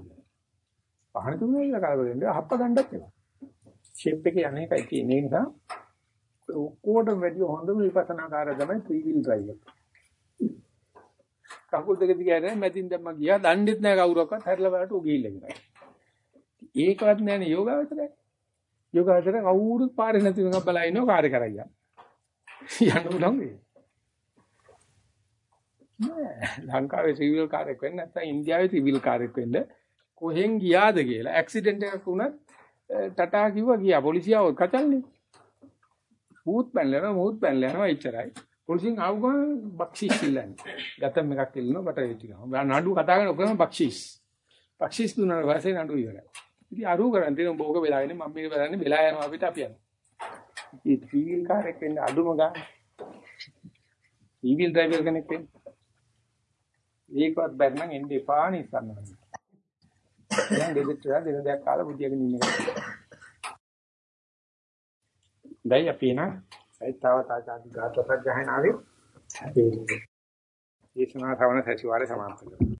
වාහන තුනේ කියලා කරගෙන හප්ප ගන්නත් එපා. ෂේප් එකේ අනේකයි තියෙන නිසා ඔක්කොටම වැඩි හොඳම විපස්සනාකාරය තමයි ත්‍රී වීල් ඩ්‍රයිවර්. කකුල් දෙක දිගට මැදින් දැම්ම ගියා දණ්ඩෙත් නැහැ කවුරක්වත් හැරලා බලට උ ගිහිල්ලා ඉවරයි. ඒකවත් නැහැනේ යෝගාවචරය. යෝගාවචරය කවුරුත් පාරේ නැති එකක් බලා ඉනවා කාර්ය කරගියා. යන්න උනම් ඒ. නෑ ලංකාවේ සිවිල් කාර්යයක් වෙන්න නැත්නම් ඉන්දියාවේ සිවිල් කාර්යයක් වෙන්න කොහෙන් ගියාද කියලා ඇක්සිඩන්ට් එකක් වුණත් ටටා කිව්වා ගියා පොලිසියව කචල්නේ. ඌත් බැලලා යනවා මූත් බැලලා යනවා එච්චරයි. පොලිසියෙන් ආව ගමන් බක්ෂිස් ඉල්ලන්නේ. ගතම් එකක් ඉල්ලනවා බට ඒ ටික. නඩු කතා කරන ඔක්කොම බක්ෂිස්. බක්ෂිස් දුන්නාට පස්සේ නඩු ඉවරයි. ඉතින් අරු කරන් තියෙන බෝක වෙලා ඉන්නේ මම මේක බලන්නේ වෙලා යනවා අපිට අපි යනවා. ඉතින් ටීවීල් කාර් එක වෙන්න අඩුම ගන්න. ටීවීල් ඩ්‍රයිවර් කෙනෙක් වෙන්න. ඒකවත් බැරි නම් එන්න එපා නිසන්නවා. දැන් දෙදෙට දෙන දෙයක් කාලා බුදියාගෙන ඉන්න එක. දැන් අපි එන ඒතාවත ආචාර්ය ගාතක ගහනාවේ ඒ දේශනා ශ්‍රවණ සතිವಾರේ සමාප්ත කරනවා